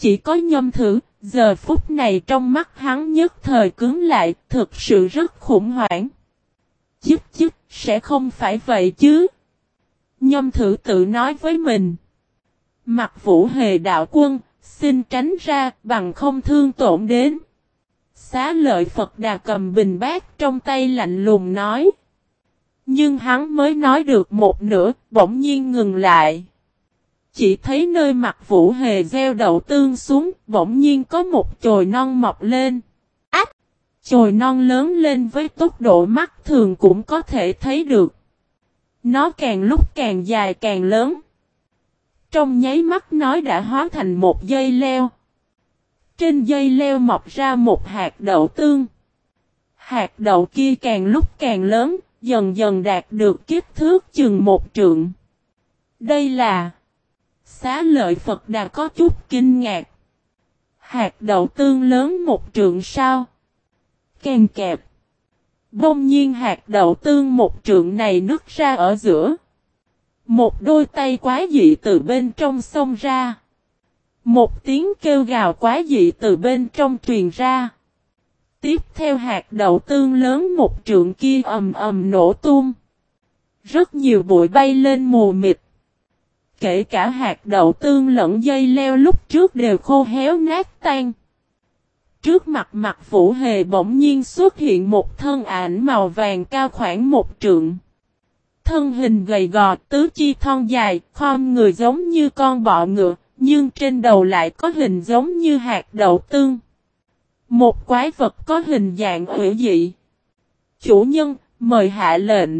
Chỉ có nhâm thử, giờ phút này trong mắt hắn nhất thời cứng lại, thực sự rất khủng hoảng. Chức chức, sẽ không phải vậy chứ. Nhâm thử tự nói với mình. Mặt vũ hề đạo quân, xin tránh ra, bằng không thương tổn đến. Xá lợi Phật Đà cầm bình bát trong tay lạnh lùng nói. Nhưng hắn mới nói được một nửa, bỗng nhiên ngừng lại. Chỉ thấy nơi mặt vũ hề gieo đậu tương xuống, bỗng nhiên có một chồi non mọc lên. Ách! Chồi non lớn lên với tốc độ mắt thường cũng có thể thấy được. Nó càng lúc càng dài càng lớn. Trong nháy mắt nói đã hóa thành một dây leo. Trên dây leo mọc ra một hạt đậu tương. Hạt đậu kia càng lúc càng lớn, dần dần đạt được kích thước chừng một trượng. Đây là Xá lợi Phật Đà có chút kinh ngạc. Hạt đậu tương lớn một trượng sao? Kèn kẹp. Bông nhiên hạt đậu tương một trượng này nứt ra ở giữa. Một đôi tay quá dị từ bên trong xông ra. Một tiếng kêu gào quá dị từ bên trong truyền ra. Tiếp theo hạt đậu tương lớn một trượng kia ầm ầm nổ tung. Rất nhiều bụi bay lên mù mịt. Kể cả hạt đậu tương lẫn dây leo lúc trước đều khô héo nát tan. Trước mặt mặt vũ hề bỗng nhiên xuất hiện một thân ảnh màu vàng cao khoảng một trượng. Thân hình gầy gò tứ chi thon dài, khom người giống như con bọ ngựa, nhưng trên đầu lại có hình giống như hạt đậu tương. Một quái vật có hình dạng ủy dị. Chủ nhân, mời hạ lệnh.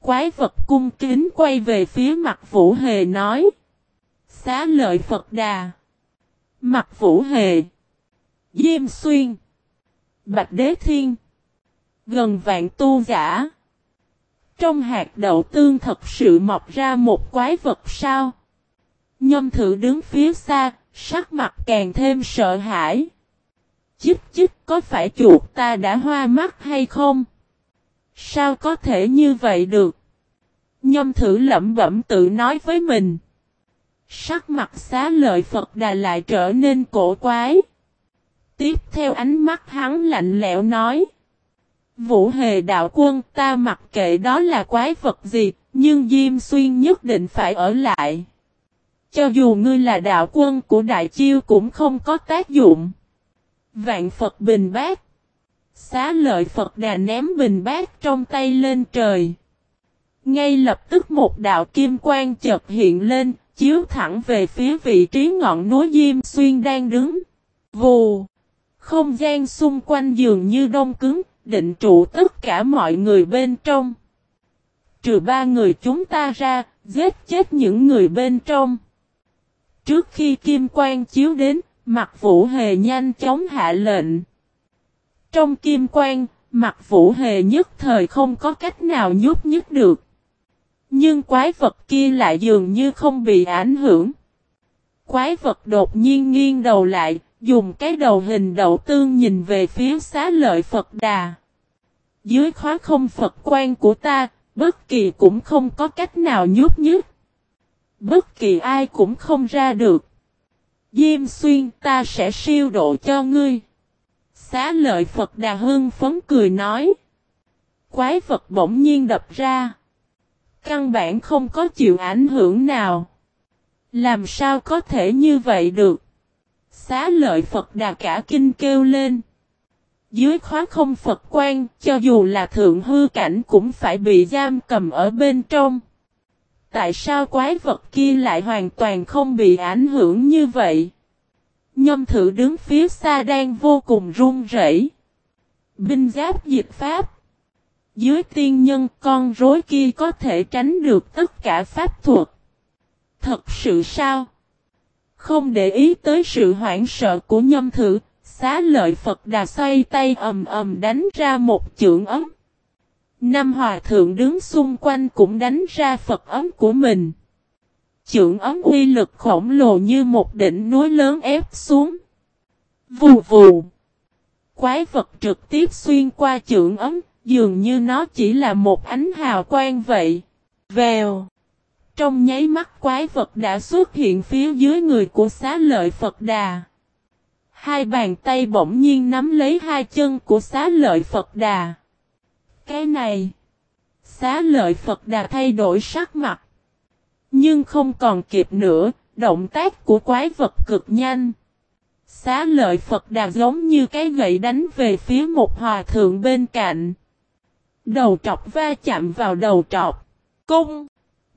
Quái vật cung kính quay về phía mặt Vũ Hề nói. Xá lợi Phật Đà. Mặt Vũ Hề. Diêm Xuyên. Bạch Đế Thiên. Gần vạn tu giả. Trong hạt đậu tương thật sự mọc ra một quái vật sao? Nhâm thử đứng phía xa, sắc mặt càng thêm sợ hãi. Chích chích có phải chuột ta đã hoa mắt hay không? Sao có thể như vậy được? Nhâm thử lẩm bẩm tự nói với mình. Sắc mặt xá lợi Phật Đà lại trở nên cổ quái. Tiếp theo ánh mắt hắn lạnh lẽo nói. Vũ hề đạo quân ta mặc kệ đó là quái vật gì, nhưng Diêm Xuyên nhất định phải ở lại. Cho dù ngươi là đạo quân của Đại Chiêu cũng không có tác dụng. Vạn Phật bình bát. Xá lợi Phật đà ném bình bát trong tay lên trời. Ngay lập tức một đạo kim quang chợt hiện lên, chiếu thẳng về phía vị trí ngọn núi Diêm Xuyên đang đứng. Vù! Không gian xung quanh dường như đông cứng, định trụ tất cả mọi người bên trong. Trừ ba người chúng ta ra, giết chết những người bên trong. Trước khi kim quang chiếu đến, mặt vũ hề nhanh chóng hạ lệnh. Trong kim quang, mặt vũ hề nhất thời không có cách nào nhúc nhích được. Nhưng quái vật kia lại dường như không bị ảnh hưởng. Quái vật đột nhiên nghiêng đầu lại, dùng cái đầu hình đậu tương nhìn về phía xá lợi Phật Đà. Dưới khóa không Phật quan của ta, bất kỳ cũng không có cách nào nhúc nhích. Bất kỳ ai cũng không ra được. Diêm xuyên ta sẽ siêu độ cho ngươi. Xá lợi Phật Đà Hưng phấn cười nói. Quái vật bỗng nhiên đập ra. Căn bản không có chịu ảnh hưởng nào. Làm sao có thể như vậy được? Xá lợi Phật Đà cả kinh kêu lên. Dưới khóa không Phật quan, cho dù là thượng hư cảnh cũng phải bị giam cầm ở bên trong. Tại sao quái vật kia lại hoàn toàn không bị ảnh hưởng như vậy? Nhâm thử đứng phía xa đang vô cùng run rẩy. Binh giáp dịch pháp. Dưới tiên nhân con rối kia có thể tránh được tất cả pháp thuật. Thật sự sao? Không để ý tới sự hoảng sợ của nhâm thử, xá lợi Phật đà xoay tay ầm ầm đánh ra một chưởng ấm. Năm hòa thượng đứng xung quanh cũng đánh ra Phật ấm của mình. Chưởng ấm uy lực khổng lồ như một đỉnh núi lớn ép xuống. Vù vù. Quái vật trực tiếp xuyên qua chưởng ấm, dường như nó chỉ là một ánh hào quang vậy. Vèo. Trong nháy mắt quái vật đã xuất hiện phía dưới người của xá lợi Phật Đà. Hai bàn tay bỗng nhiên nắm lấy hai chân của xá lợi Phật Đà. Cái này. Xá lợi Phật Đà thay đổi sắc mặt. Nhưng không còn kịp nữa, động tác của quái vật cực nhanh. Xá lợi Phật Đà giống như cái gậy đánh về phía một hòa thượng bên cạnh. Đầu trọc va chạm vào đầu trọc. Cung!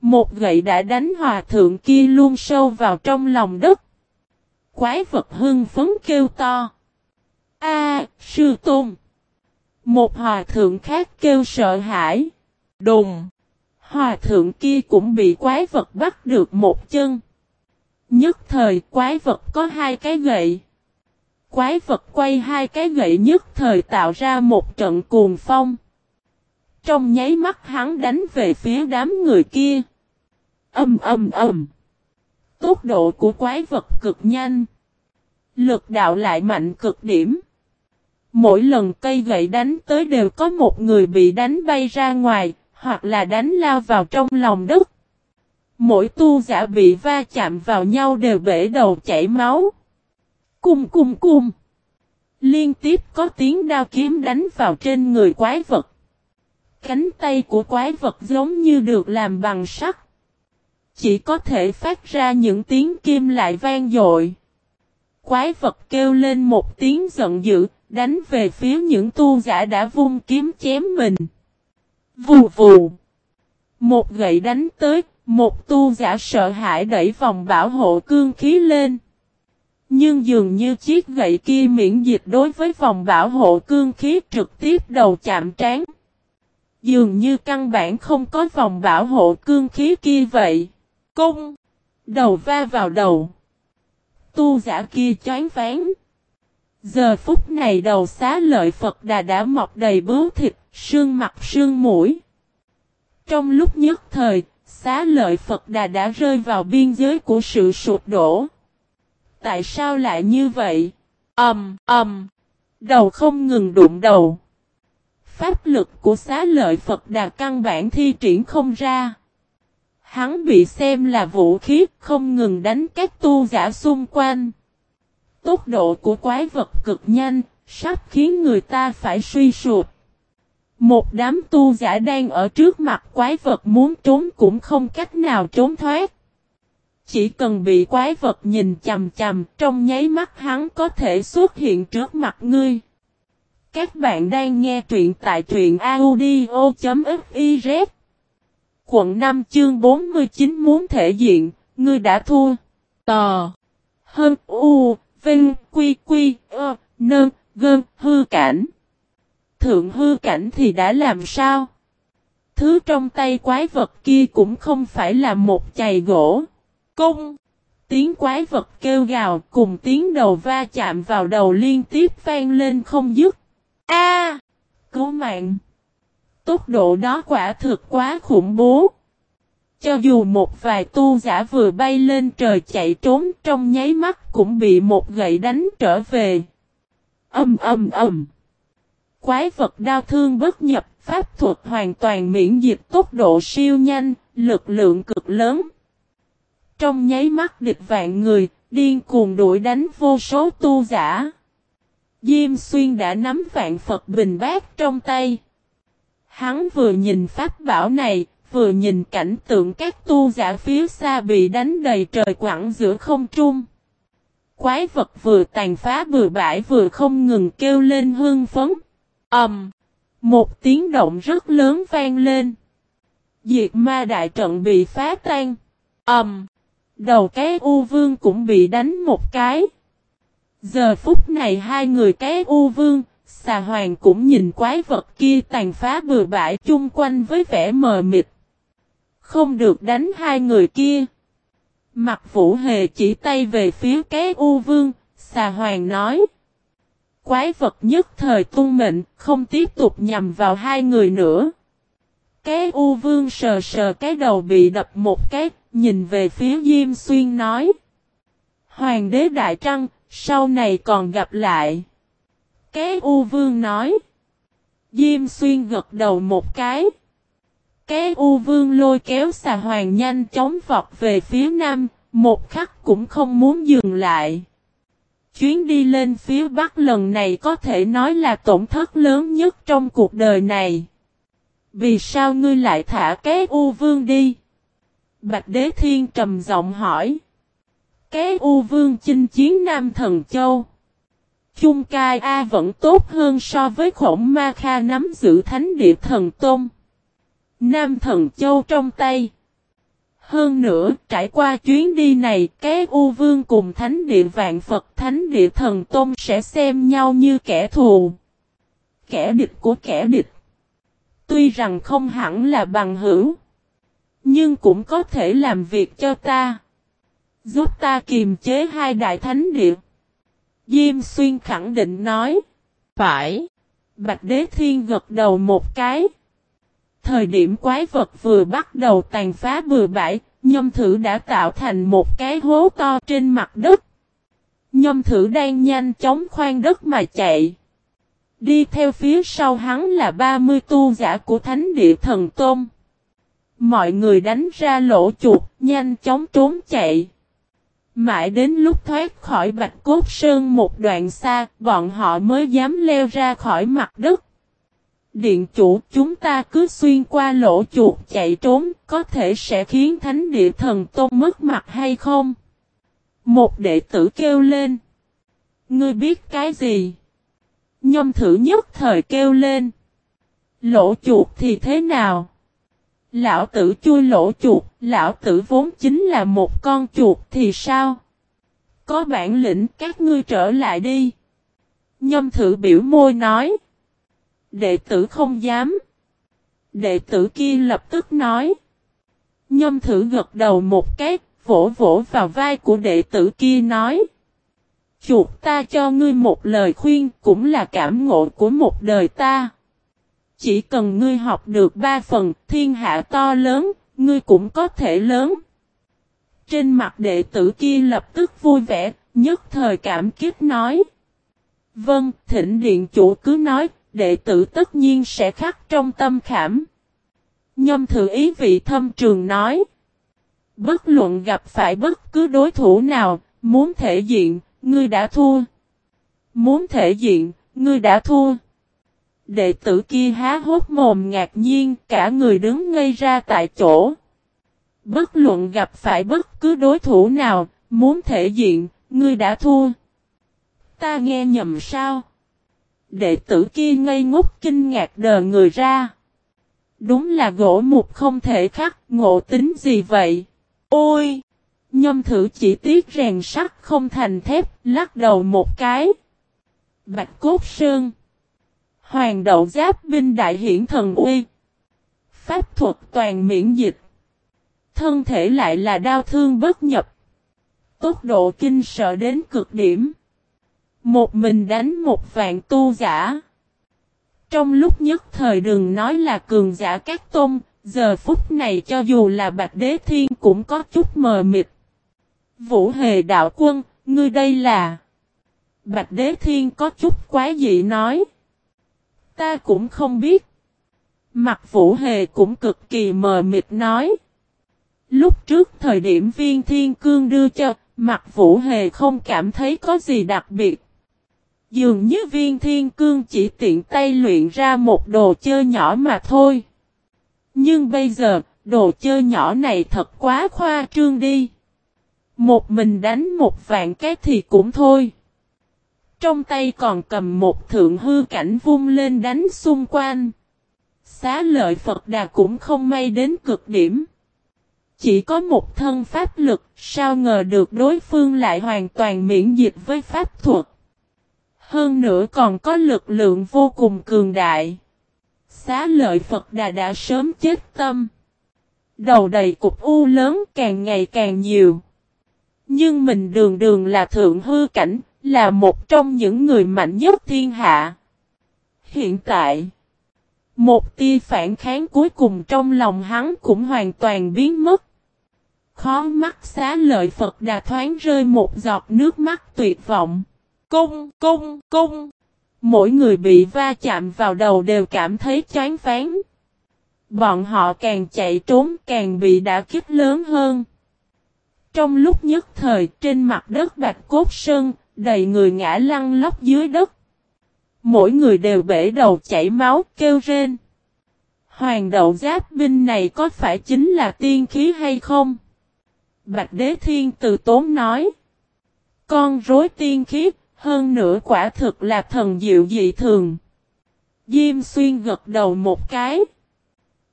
Một gậy đã đánh hòa thượng kia luôn sâu vào trong lòng đất. Quái vật hưng phấn kêu to. A, sư tôn. Một hòa thượng khác kêu sợ hãi. Đùng. Hòa thượng kia cũng bị quái vật bắt được một chân. Nhất thời quái vật có hai cái gậy. Quái vật quay hai cái gậy nhất thời tạo ra một trận cuồng phong. Trong nháy mắt hắn đánh về phía đám người kia. Âm âm âm. Tốc độ của quái vật cực nhanh. Lực đạo lại mạnh cực điểm. Mỗi lần cây gậy đánh tới đều có một người bị đánh bay ra ngoài, hoặc là đánh lao vào trong lòng đất. Mỗi tu giả bị va chạm vào nhau đều bể đầu chảy máu. Cung cung cung. Liên tiếp có tiếng đao kiếm đánh vào trên người quái vật. Cánh tay của quái vật giống như được làm bằng sắt. Chỉ có thể phát ra những tiếng kim lại vang dội. Quái vật kêu lên một tiếng giận dữ, đánh về phía những tu giả đã vung kiếm chém mình. Vù vù. Một gậy đánh tới, một tu giả sợ hãi đẩy vòng bảo hộ cương khí lên. Nhưng dường như chiếc gậy kia miễn dịch đối với vòng bảo hộ cương khí trực tiếp đầu chạm trán. Dường như căn bản không có vòng bảo hộ cương khí kia vậy. Cung! Đầu va vào đầu. Tu giả kia choáng ván. Giờ phút này đầu xá lợi Phật Đà đã mọc đầy bướu thịt, sương mặt sương mũi. Trong lúc nhất thời, xá lợi Phật Đà đã rơi vào biên giới của sự sụp đổ. Tại sao lại như vậy? Ầm, um, ầm. Um. Đầu không ngừng đụng đầu. Pháp lực của xá lợi Phật Đà căn bản thi triển không ra. Hắn bị xem là vũ khí không ngừng đánh các tu giả xung quanh. Tốc độ của quái vật cực nhanh, sắp khiến người ta phải suy sụp. Một đám tu giả đang ở trước mặt quái vật muốn trốn cũng không cách nào trốn thoát. Chỉ cần bị quái vật nhìn chầm chầm trong nháy mắt hắn có thể xuất hiện trước mặt ngươi. Các bạn đang nghe truyện tại truyện audio.fiz Quận 5 chương 49 muốn thể diện, ngươi đã thua. Tò. Hơn U, Vinh, Quy, Quy, Ơ, Nơn, Gơn, hư cảnh. Thượng hư cảnh thì đã làm sao? Thứ trong tay quái vật kia cũng không phải là một chày gỗ. Cung! Tiếng quái vật kêu gào cùng tiếng đầu va chạm vào đầu liên tiếp vang lên không dứt. A! Cứu mạng! Tốc độ đó quả thực quá khủng bố. Cho dù một vài tu giả vừa bay lên trời chạy trốn trong nháy mắt cũng bị một gậy đánh trở về. Âm âm âm. Quái vật đau thương bất nhập, pháp thuật hoàn toàn miễn dịch tốc độ siêu nhanh, lực lượng cực lớn. Trong nháy mắt địch vạn người, điên cuồng đuổi đánh vô số tu giả. Diêm xuyên đã nắm vạn Phật bình bát trong tay. Hắn vừa nhìn pháp bảo này, vừa nhìn cảnh tượng các tu giả phía xa bị đánh đầy trời quẳng giữa không trung. Quái vật vừa tàn phá bừa bãi vừa không ngừng kêu lên hương phấn ầm, Một tiếng động rất lớn vang lên. Diệt ma đại trận bị phá tan. ầm, Đầu cái U Vương cũng bị đánh một cái. Giờ phút này hai người cái U Vương, xà hoàng cũng nhìn quái vật kia tàn phá bừa bãi chung quanh với vẻ mờ mịt. Không được đánh hai người kia. Mặt vũ hề chỉ tay về phía cái U Vương, xà hoàng nói. Quái vật nhất thời tung mệnh, không tiếp tục nhằm vào hai người nữa. Cái U Vương sờ sờ cái đầu bị đập một cái, nhìn về phía Diêm Xuyên nói. Hoàng đế Đại Trăng, sau này còn gặp lại. Cái U Vương nói. Diêm Xuyên gật đầu một cái. Cái U Vương lôi kéo xà hoàng nhanh chóng vọt về phía nam, một khắc cũng không muốn dừng lại. Chuyến đi lên phía Bắc lần này có thể nói là tổn thất lớn nhất trong cuộc đời này. Vì sao ngươi lại thả cái U Vương đi? Bạch Đế Thiên trầm giọng hỏi. Cái U Vương chinh chiến Nam Thần Châu. Chung cai A vẫn tốt hơn so với khổng ma kha nắm giữ thánh địa thần tôn. Nam thần châu trong tay. Hơn nữa, trải qua chuyến đi này, cái U Vương cùng Thánh Địa Vạn Phật Thánh Địa Thần Tôn sẽ xem nhau như kẻ thù. Kẻ địch của kẻ địch. Tuy rằng không hẳn là bằng hữu. Nhưng cũng có thể làm việc cho ta. Giúp ta kiềm chế hai đại thánh địa. Diêm Xuyên khẳng định nói. Phải. Bạch Đế Thiên gật đầu một cái. Thời điểm quái vật vừa bắt đầu tàn phá bừa bãi, nhâm thử đã tạo thành một cái hố to trên mặt đất. Nhâm thử đang nhanh chóng khoan đất mà chạy. Đi theo phía sau hắn là 30 tu giả của Thánh Địa Thần Tôn. Mọi người đánh ra lỗ chuột, nhanh chóng trốn chạy. Mãi đến lúc thoát khỏi Bạch Cốt Sơn một đoạn xa, bọn họ mới dám leo ra khỏi mặt đất. Điện chủ chúng ta cứ xuyên qua lỗ chuột chạy trốn, có thể sẽ khiến thánh địa thần tôn mất mặt hay không? Một đệ tử kêu lên. Ngươi biết cái gì? Nhâm thử nhất thời kêu lên. Lỗ chuột thì thế nào? Lão tử chui lỗ chuột, lão tử vốn chính là một con chuột thì sao? Có bản lĩnh các ngươi trở lại đi. Nhâm thử biểu môi nói. Đệ tử không dám. Đệ tử kia lập tức nói. Nhâm thử gật đầu một cái, vỗ vỗ vào vai của đệ tử kia nói. Chuột ta cho ngươi một lời khuyên cũng là cảm ngộ của một đời ta. Chỉ cần ngươi học được ba phần thiên hạ to lớn, ngươi cũng có thể lớn. Trên mặt đệ tử kia lập tức vui vẻ, nhất thời cảm kiếp nói. Vâng, thịnh điện chủ cứ nói, đệ tử tất nhiên sẽ khắc trong tâm khảm. Nhâm thử ý vị thâm trường nói. Bất luận gặp phải bất cứ đối thủ nào, muốn thể diện, ngươi đã thua. Muốn thể diện, ngươi đã thua. Đệ tử kia há hốt mồm ngạc nhiên, cả người đứng ngây ra tại chỗ. Bất luận gặp phải bất cứ đối thủ nào, muốn thể diện, ngươi đã thua. Ta nghe nhầm sao? Đệ tử kia ngây ngốc kinh ngạc đờ người ra. Đúng là gỗ mục không thể khắc, ngộ tính gì vậy? Ôi! Nhâm thử chỉ tiếc rèn sắt không thành thép, lắc đầu một cái. Bạch cốt sơn. Hoàng đậu giáp binh đại hiển thần uy. Pháp thuật toàn miễn dịch. Thân thể lại là đau thương bất nhập. Tốc độ kinh sợ đến cực điểm. Một mình đánh một vạn tu giả. Trong lúc nhất thời đừng nói là cường giả các tôn, giờ phút này cho dù là Bạch Đế Thiên cũng có chút mờ mịt. Vũ Hề Đạo Quân, ngươi đây là... Bạch Đế Thiên có chút quá dị nói. Ta cũng không biết. Mặt Vũ Hề cũng cực kỳ mờ mịt nói. Lúc trước thời điểm viên thiên cương đưa cho, mặt Vũ Hề không cảm thấy có gì đặc biệt. Dường như viên thiên cương chỉ tiện tay luyện ra một đồ chơi nhỏ mà thôi. Nhưng bây giờ, đồ chơi nhỏ này thật quá khoa trương đi. Một mình đánh một vạn cái thì cũng thôi. Trong tay còn cầm một thượng hư cảnh vung lên đánh xung quanh. Xá lợi Phật Đà cũng không may đến cực điểm. Chỉ có một thân pháp lực, sao ngờ được đối phương lại hoàn toàn miễn dịch với pháp thuật. Hơn nữa còn có lực lượng vô cùng cường đại. Xá lợi Phật Đà đã sớm chết tâm. Đầu đầy cục u lớn càng ngày càng nhiều. Nhưng mình đường đường là thượng hư cảnh, là một trong những người mạnh nhất thiên hạ. Hiện tại, một tia phản kháng cuối cùng trong lòng hắn cũng hoàn toàn biến mất. Khó mắt xá lợi Phật Đà thoáng rơi một giọt nước mắt tuyệt vọng. Cung, cung, cung. Mỗi người bị va chạm vào đầu đều cảm thấy chán phán. Bọn họ càng chạy trốn càng bị đả kích lớn hơn. Trong lúc nhất thời trên mặt đất bạch cốt sơn, đầy người ngã lăn lóc dưới đất. Mỗi người đều bể đầu chảy máu kêu rên. Hoàng đậu giáp binh này có phải chính là tiên khí hay không? Bạch đế thiên từ tốn nói. Con rối tiên khí, hơn nữa quả thực là thần diệu dị thường. Diêm xuyên gật đầu một cái.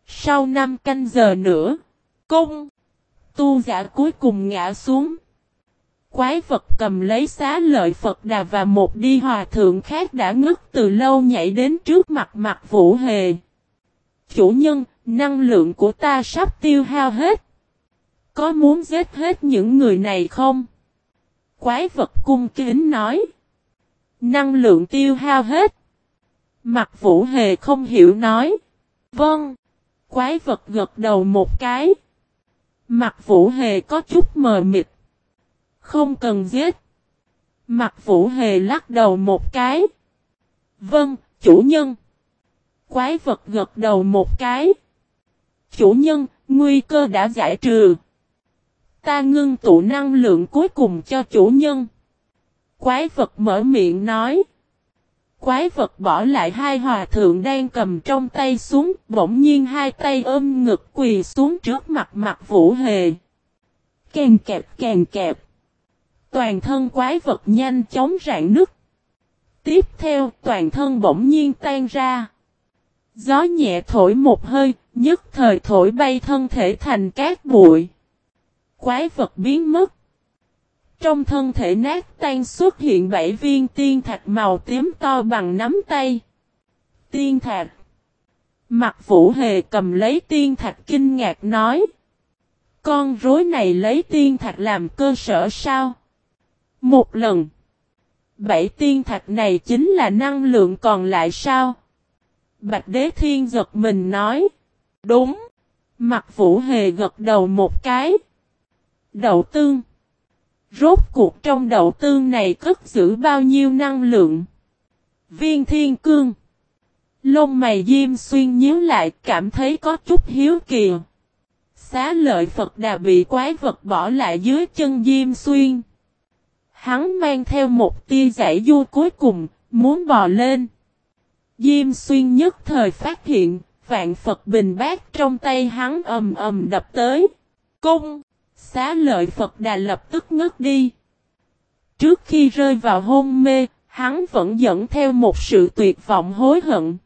Sau năm canh giờ nữa, cung, tu giả cuối cùng ngã xuống. Quái vật cầm lấy xá lợi Phật Đà và một đi hòa thượng khác đã ngất từ lâu nhảy đến trước mặt mặt vũ hề. Chủ nhân, năng lượng của ta sắp tiêu hao hết. Có muốn giết hết những người này không? Quái vật cung kính nói. Năng lượng tiêu hao hết. Mặt vũ hề không hiểu nói. Vâng. Quái vật gật đầu một cái. Mặt vũ hề có chút mờ mịt. Không cần giết. Mặt vũ hề lắc đầu một cái. Vâng, chủ nhân. Quái vật gật đầu một cái. Chủ nhân, nguy cơ đã giải trừ. Ta ngưng tụ năng lượng cuối cùng cho chủ nhân. Quái vật mở miệng nói. Quái vật bỏ lại hai hòa thượng đang cầm trong tay xuống, bỗng nhiên hai tay ôm ngực quỳ xuống trước mặt mặt vũ hề. Càng kẹp càng kẹp. Toàn thân quái vật nhanh chóng rạn nứt. Tiếp theo toàn thân bỗng nhiên tan ra. Gió nhẹ thổi một hơi, nhất thời thổi bay thân thể thành cát bụi. Quái vật biến mất. Trong thân thể nát tan xuất hiện bảy viên tiên thạch màu tím to bằng nắm tay. Tiên thạch. Mặt vũ hề cầm lấy tiên thạch kinh ngạc nói. Con rối này lấy tiên thạch làm cơ sở sao? Một lần. Bảy tiên thạch này chính là năng lượng còn lại sao? Bạch đế thiên giật mình nói. Đúng. Mặt vũ hề gật đầu một cái. Đậu tương. Rốt cuộc trong đậu tương này cất giữ bao nhiêu năng lượng? Viên thiên cương. Lông mày diêm xuyên nhíu lại cảm thấy có chút hiếu kỳ. Xá lợi Phật đà bị quái vật bỏ lại dưới chân diêm xuyên. Hắn mang theo một tia giải du cuối cùng, muốn bò lên. Diêm xuyên nhất thời phát hiện, vạn Phật bình bát trong tay hắn ầm ầm đập tới. Cung! Xá lợi Phật Đà lập tức ngất đi. Trước khi rơi vào hôn mê, hắn vẫn dẫn theo một sự tuyệt vọng hối hận.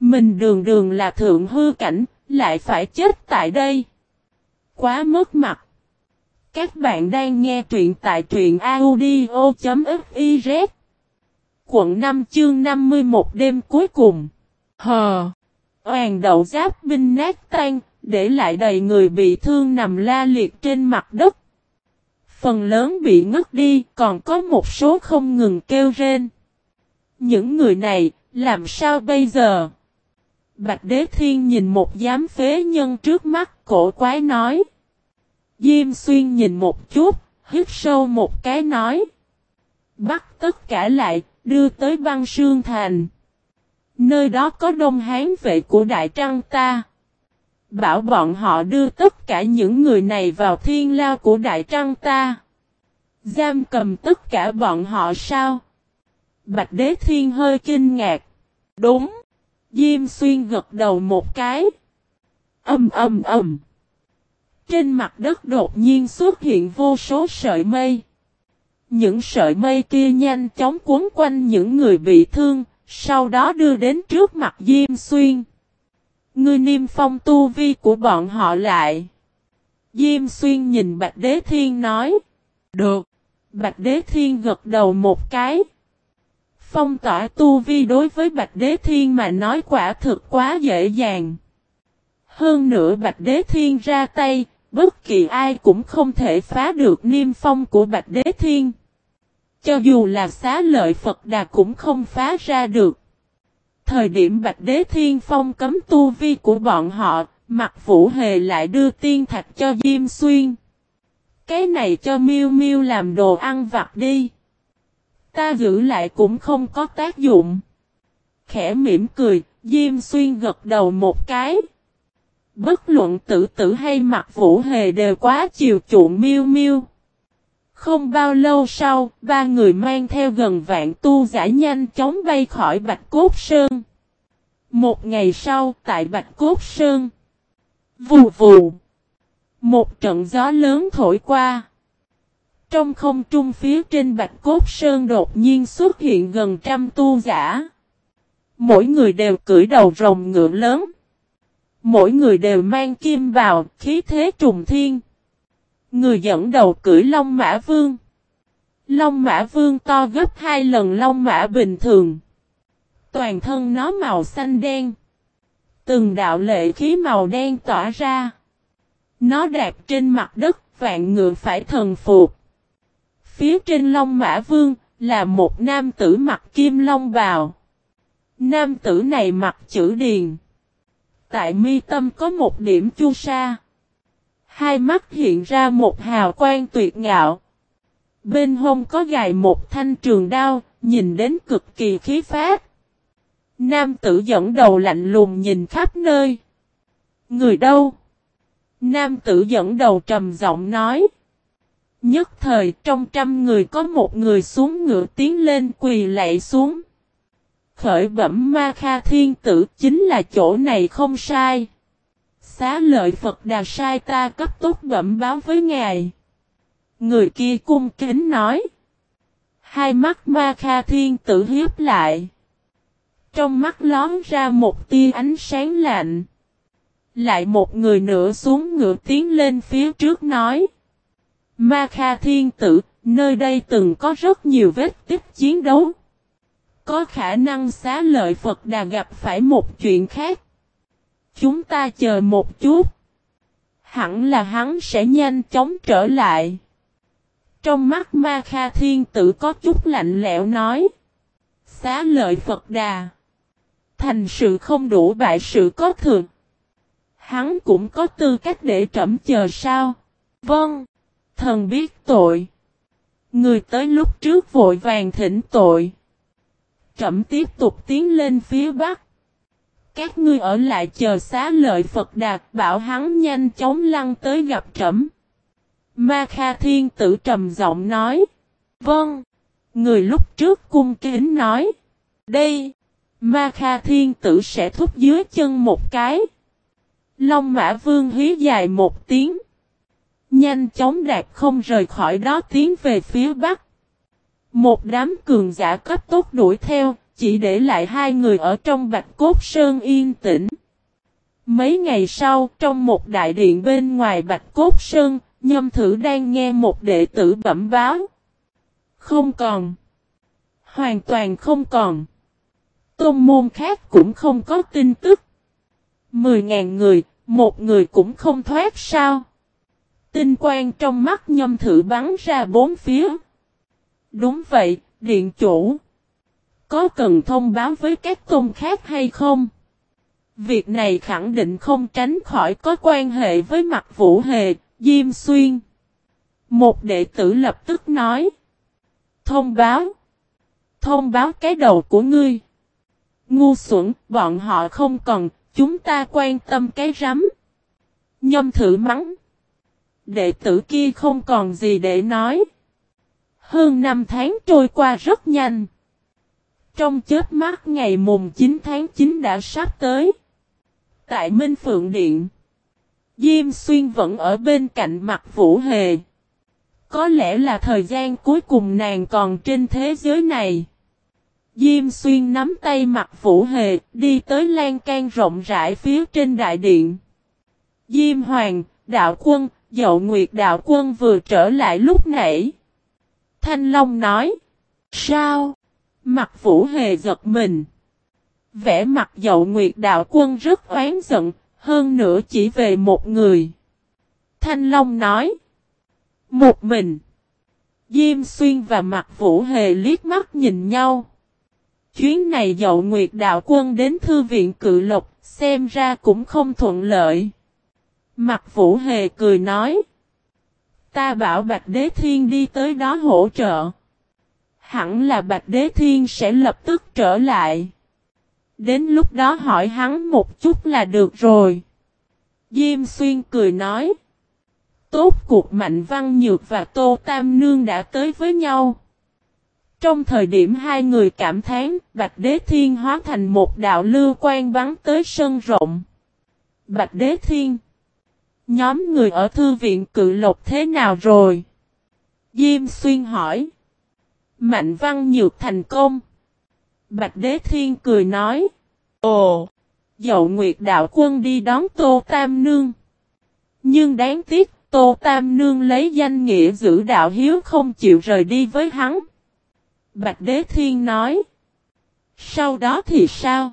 Mình đường đường là thượng hư cảnh, lại phải chết tại đây. Quá mất mặt. Các bạn đang nghe truyện tại truyện audio.fiz Quận 5 chương 51 đêm cuối cùng. Hờ! Hoàng đậu giáp binh nát tan, để lại đầy người bị thương nằm la liệt trên mặt đất. Phần lớn bị ngất đi, còn có một số không ngừng kêu rên. Những người này, làm sao bây giờ? Bạch Đế Thiên nhìn một giám phế nhân trước mắt, cổ quái nói. Diêm Xuyên nhìn một chút, hít sâu một cái nói. Bắt tất cả lại, đưa tới băng sương thành. Nơi đó có đông hán vệ của Đại Trăng ta. Bảo bọn họ đưa tất cả những người này vào thiên lao của Đại Trăng ta. Giam cầm tất cả bọn họ sao? Bạch Đế Thiên hơi kinh ngạc. Đúng. Diêm Xuyên gật đầu một cái. Âm âm âm. Trên mặt đất đột nhiên xuất hiện vô số sợi mây. Những sợi mây kia nhanh chóng cuốn quanh những người bị thương, sau đó đưa đến trước mặt Diêm Xuyên. Ngươi niêm phong tu vi của bọn họ lại. Diêm Xuyên nhìn Bạch Đế Thiên nói. Được. Bạch Đế Thiên gật đầu một cái. Phong tỏa tu vi đối với Bạch Đế Thiên mà nói quả thực quá dễ dàng. Hơn nữa Bạch Đế Thiên ra tay, bất kỳ ai cũng không thể phá được niêm phong của Bạch Đế Thiên. Cho dù là xá lợi Phật Đà cũng không phá ra được. Thời điểm Bạch Đế Thiên Phong cấm tu vi của bọn họ, mặt Vũ Hề lại đưa tiên thạch cho Diêm Xuyên. Cái này cho miu miu làm đồ ăn vặt đi. Ta giữ lại cũng không có tác dụng. Khẽ mỉm cười, Diêm Xuyên gật đầu một cái. Bất luận tử tử hay mặt vũ hề đều quá chiều chuộng miu miu. Không bao lâu sau, ba người mang theo gần vạn tu giả nhanh chóng bay khỏi Bạch Cốt Sơn. Một ngày sau, tại Bạch Cốt Sơn, vù vù, một trận gió lớn thổi qua. Trong không trung phía trên Bạch Cốt Sơn đột nhiên xuất hiện gần trăm tu giả. Mỗi người đều cưỡi đầu rồng ngựa lớn. Mỗi người đều mang kim vào, khí thế trùng thiên. Người dẫn đầu cưỡi Long Mã Vương. Long Mã Vương to gấp hai lần Long Mã bình thường. Toàn thân nó màu xanh đen. Từng đạo lệ khí màu đen tỏa ra. Nó đạp trên mặt đất, vạn ngựa phải thần phục. Phía trên Long Mã Vương là một nam tử mặc kim long bào. Nam tử này mặc chữ điền. Tại mi tâm có một điểm chu sa. Hai mắt hiện ra một hào quang tuyệt ngạo. Bên hông có gài một thanh trường đao, nhìn đến cực kỳ khí phát. Nam tử dẫn đầu lạnh lùng nhìn khắp nơi. Người đâu? Nam tử dẫn đầu trầm giọng nói. Nhất thời trong trăm người có một người xuống ngựa tiến lên quỳ lạy xuống. Khởi bẩm ma kha thiên tử chính là chỗ này không sai. Xá lợi Phật đà sai ta cấp tốt bẩm báo với ngài. Người kia cung kính nói. Hai mắt ma kha thiên tử hiếp lại. Trong mắt lón ra một tia ánh sáng lạnh. Lại một người nữa xuống ngựa tiến lên phía trước nói. Ma Kha Thiên Tử, nơi đây từng có rất nhiều vết tích chiến đấu. Có khả năng xá lợi Phật Đà gặp phải một chuyện khác. Chúng ta chờ một chút. Hẳn là hắn sẽ nhanh chóng trở lại. Trong mắt Ma Kha Thiên Tử có chút lạnh lẽo nói. Xá lợi Phật Đà. Thành sự không đủ bại sự có thường. Hắn cũng có tư cách để trẫm chờ sao? Vâng. Thần biết tội. Người tới lúc trước vội vàng thỉnh tội. Trẫm tiếp tục tiến lên phía bắc. Các ngươi ở lại chờ xá lợi Phật Đạt bảo hắn nhanh chóng lăn tới gặp trẫm. Ma Kha Thiên tử trầm giọng nói. Vâng. Người lúc trước cung kính nói. Đây. Ma Kha Thiên tử sẽ thúc dưới chân một cái. Long Mã Vương hí dài một tiếng. Nhanh chóng đạt không rời khỏi đó tiến về phía bắc. Một đám cường giả cấp tốt đuổi theo, chỉ để lại hai người ở trong bạch cốt sơn yên tĩnh. Mấy ngày sau, trong một đại điện bên ngoài bạch cốt sơn, nhâm thử đang nghe một đệ tử bẩm báo. Không còn. Hoàn toàn không còn. Tôn môn khác cũng không có tin tức. Mười ngàn người, một người cũng không thoát sao. Tinh quang trong mắt nhâm thử bắn ra bốn phía. Đúng vậy, điện chủ. Có cần thông báo với các tôn khác hay không? Việc này khẳng định không tránh khỏi có quan hệ với mặt vũ hề, Diêm Xuyên. Một đệ tử lập tức nói. Thông báo. Thông báo cái đầu của ngươi. Ngu xuẩn, bọn họ không cần, chúng ta quan tâm cái rắm. Nhâm thử mắng. Đệ tử kia không còn gì để nói. Hơn 5 tháng trôi qua rất nhanh. Trong chết mắt ngày mùng 9 tháng 9 đã sắp tới. Tại Minh Phượng Điện. Diêm Xuyên vẫn ở bên cạnh mặt Vũ Hề. Có lẽ là thời gian cuối cùng nàng còn trên thế giới này. Diêm Xuyên nắm tay mặt Vũ Hề đi tới lan can rộng rãi phía trên đại điện. Diêm Hoàng, Đạo Quân, Dậu Nguyệt Đạo Quân vừa trở lại lúc nãy. Thanh Long nói. Sao? Mặt Vũ Hề giật mình. Vẽ mặt Dậu Nguyệt Đạo Quân rất oán giận, hơn nữa chỉ về một người. Thanh Long nói. Một mình. Diêm Xuyên và Mặt Vũ Hề liếc mắt nhìn nhau. Chuyến này Dậu Nguyệt Đạo Quân đến Thư viện Cự Lộc, xem ra cũng không thuận lợi. Mặt Vũ Hề cười nói. Ta bảo Bạch Đế Thiên đi tới đó hỗ trợ. Hẳn là Bạch Đế Thiên sẽ lập tức trở lại. Đến lúc đó hỏi hắn một chút là được rồi. Diêm Xuyên cười nói. Tốt cuộc Mạnh Văn Nhược và Tô Tam Nương đã tới với nhau. Trong thời điểm hai người cảm thán, Bạch Đế Thiên hóa thành một đạo lưu quan bắn tới sân rộng. Bạch Đế Thiên Nhóm người ở thư viện cự lộc thế nào rồi? Diêm Xuyên hỏi. Mạnh Văn Nhược thành công. Bạch Đế Thiên cười nói. Ồ! Dậu Nguyệt Đạo Quân đi đón Tô Tam Nương. Nhưng đáng tiếc, Tô Tam Nương lấy danh nghĩa giữ đạo hiếu không chịu rời đi với hắn. Bạch Đế Thiên nói. Sau đó thì sao?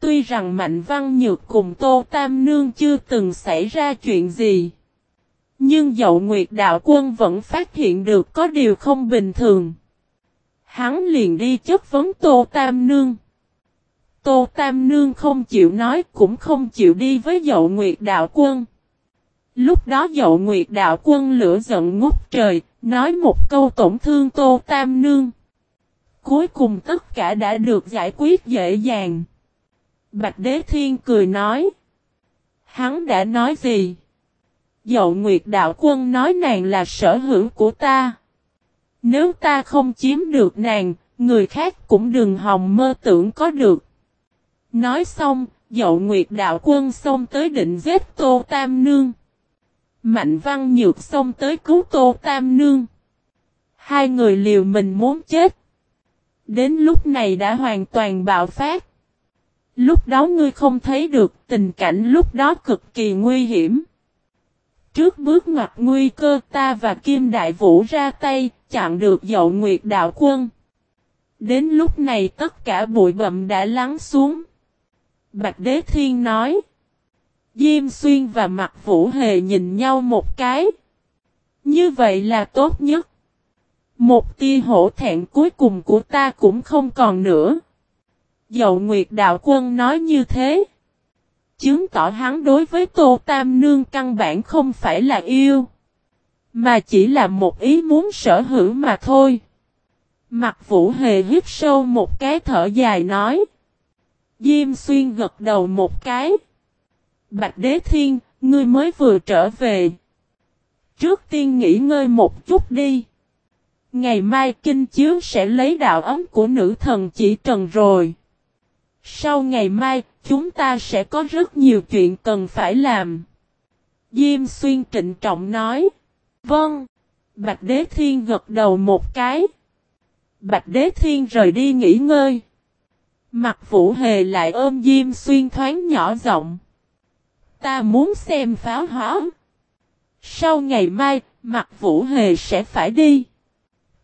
Tuy rằng Mạnh Văn Nhược cùng Tô Tam Nương chưa từng xảy ra chuyện gì. Nhưng dậu Nguyệt Đạo Quân vẫn phát hiện được có điều không bình thường. Hắn liền đi chất vấn Tô Tam Nương. Tô Tam Nương không chịu nói cũng không chịu đi với dậu Nguyệt Đạo Quân. Lúc đó dậu Nguyệt Đạo Quân lửa giận ngút trời, nói một câu tổn thương Tô Tam Nương. Cuối cùng tất cả đã được giải quyết dễ dàng. Bạch Đế Thiên cười nói. Hắn đã nói gì? Dậu Nguyệt Đạo Quân nói nàng là sở hữu của ta. Nếu ta không chiếm được nàng, người khác cũng đừng hòng mơ tưởng có được. Nói xong, Dậu Nguyệt Đạo Quân xông tới định giết Tô Tam Nương. Mạnh Văn Nhược xông tới cứu Tô Tam Nương. Hai người liều mình muốn chết. Đến lúc này đã hoàn toàn bạo phát. Lúc đó ngươi không thấy được tình cảnh lúc đó cực kỳ nguy hiểm. Trước bước ngoặt nguy cơ ta và Kim Đại Vũ ra tay, chặn được dậu nguyệt đạo quân. Đến lúc này tất cả bụi bậm đã lắng xuống. Bạch Đế Thiên nói. Diêm Xuyên và Mạc Vũ Hề nhìn nhau một cái. Như vậy là tốt nhất. Một tia hổ thẹn cuối cùng của ta cũng không còn nữa. Dậu Nguyệt Đạo Quân nói như thế. Chứng tỏ hắn đối với Tô Tam Nương căn bản không phải là yêu. Mà chỉ là một ý muốn sở hữu mà thôi. Mặt vũ hề hít sâu một cái thở dài nói. Diêm xuyên gật đầu một cái. Bạch Đế Thiên, ngươi mới vừa trở về. Trước tiên nghỉ ngơi một chút đi. Ngày mai kinh chiếu sẽ lấy đạo ấm của nữ thần chỉ trần rồi. Sau ngày mai, chúng ta sẽ có rất nhiều chuyện cần phải làm. Diêm xuyên trịnh trọng nói. Vâng. Bạch Đế Thiên gật đầu một cái. Bạch Đế Thiên rời đi nghỉ ngơi. Mặt Vũ Hề lại ôm Diêm Xuyên thoáng nhỏ giọng. Ta muốn xem pháo hóa. Sau ngày mai, Mặt Vũ Hề sẽ phải đi.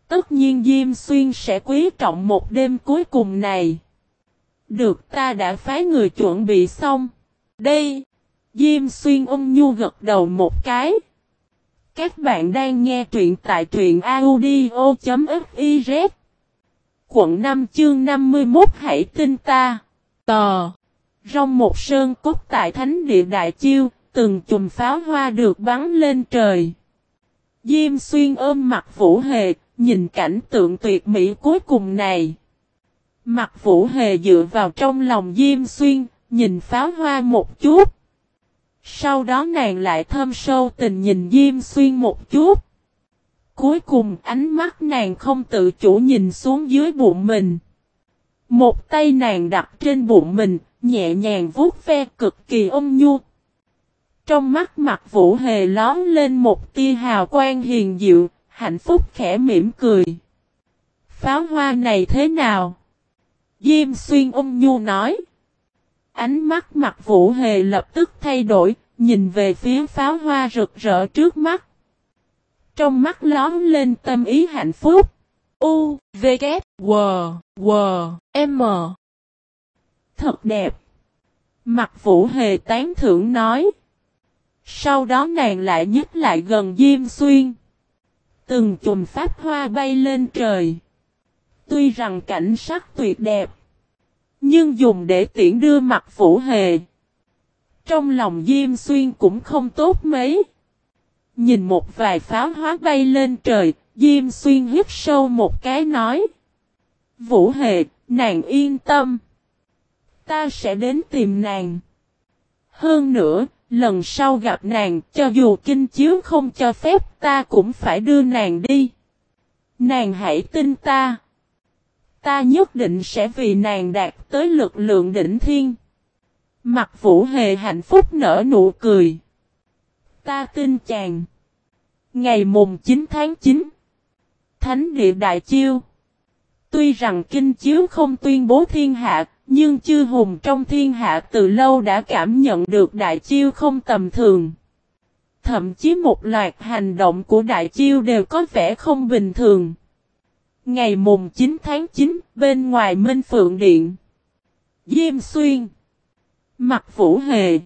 Tất nhiên Diêm Xuyên sẽ quý trọng một đêm cuối cùng này. Được ta đã phái người chuẩn bị xong. Đây. Diêm Xuyên ôm nhu gật đầu một cái. Các bạn đang nghe truyện tại truyện audio.fiz. Quận 5 chương 51 hãy tin ta. Tò. Rong một sơn cốt tại thánh địa đại chiêu, từng chùm pháo hoa được bắn lên trời. Diêm xuyên ôm mặt vũ hề, nhìn cảnh tượng tuyệt mỹ cuối cùng này. Mặt vũ hề dựa vào trong lòng Diêm xuyên, nhìn pháo hoa một chút. Sau đó nàng lại thơm sâu tình nhìn Diêm Xuyên một chút. Cuối cùng ánh mắt nàng không tự chủ nhìn xuống dưới bụng mình. Một tay nàng đặt trên bụng mình, nhẹ nhàng vuốt ve cực kỳ ôm nhu. Trong mắt mặt vũ hề lón lên một tia hào quang hiền diệu, hạnh phúc khẽ mỉm cười. Pháo hoa này thế nào? Diêm xuyên ôm nhu nói. Ánh mắt mặt vũ hề lập tức thay đổi, nhìn về phía pháo hoa rực rỡ trước mắt. Trong mắt lón lên tâm ý hạnh phúc. U, V, K, W, W, M. Thật đẹp. Mặt vũ hề tán thưởng nói. Sau đó nàng lại nhích lại gần Diêm Xuyên. Từng chùm pháp hoa bay lên trời. Tuy rằng cảnh sắc tuyệt đẹp. Nhưng dùng để tiễn đưa mặt vũ hề. Trong lòng Diêm Xuyên cũng không tốt mấy. Nhìn một vài pháo hóa bay lên trời, Diêm Xuyên hít sâu một cái nói. Vũ Hề, nàng yên tâm. Ta sẽ đến tìm nàng. Hơn nữa, lần sau gặp nàng, cho dù kinh chiếu không cho phép ta cũng phải đưa nàng đi. Nàng hãy tin ta. Ta nhất định sẽ vì nàng đạt tới lực lượng đỉnh thiên. Mặt vũ hề hạnh phúc nở nụ cười. Ta tin chàng. Ngày mùng 9 tháng 9. Thánh địa Đại Chiêu. Tuy rằng kinh chiếu không tuyên bố thiên hạ, nhưng chư hùng trong thiên hạ từ lâu đã cảm nhận được Đại Chiêu không tầm thường. Thậm chí một loạt hành động của Đại Chiêu đều có vẻ không bình thường. Ngày mùng 9 tháng 9, bên ngoài Minh Phượng Điện. Diêm Xuyên. Mặt Vũ Hề.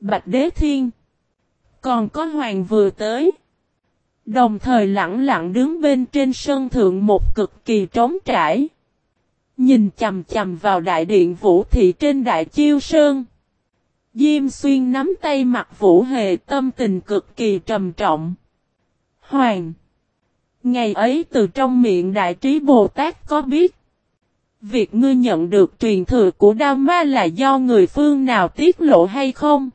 Bạch Đế Thiên. Còn có Hoàng vừa tới. Đồng thời lặng lặng đứng bên trên sân thượng một cực kỳ trống trải. Nhìn chầm chầm vào đại điện Vũ Thị trên đại chiêu sơn. Diêm xuyên nắm tay mặt Vũ Hề tâm tình cực kỳ trầm trọng. Hoàng. Ngày ấy từ trong miệng Đại Trí Bồ Tát có biết. Việc ngươi nhận được truyền thừa của Đao Ma là do người phương nào tiết lộ hay không?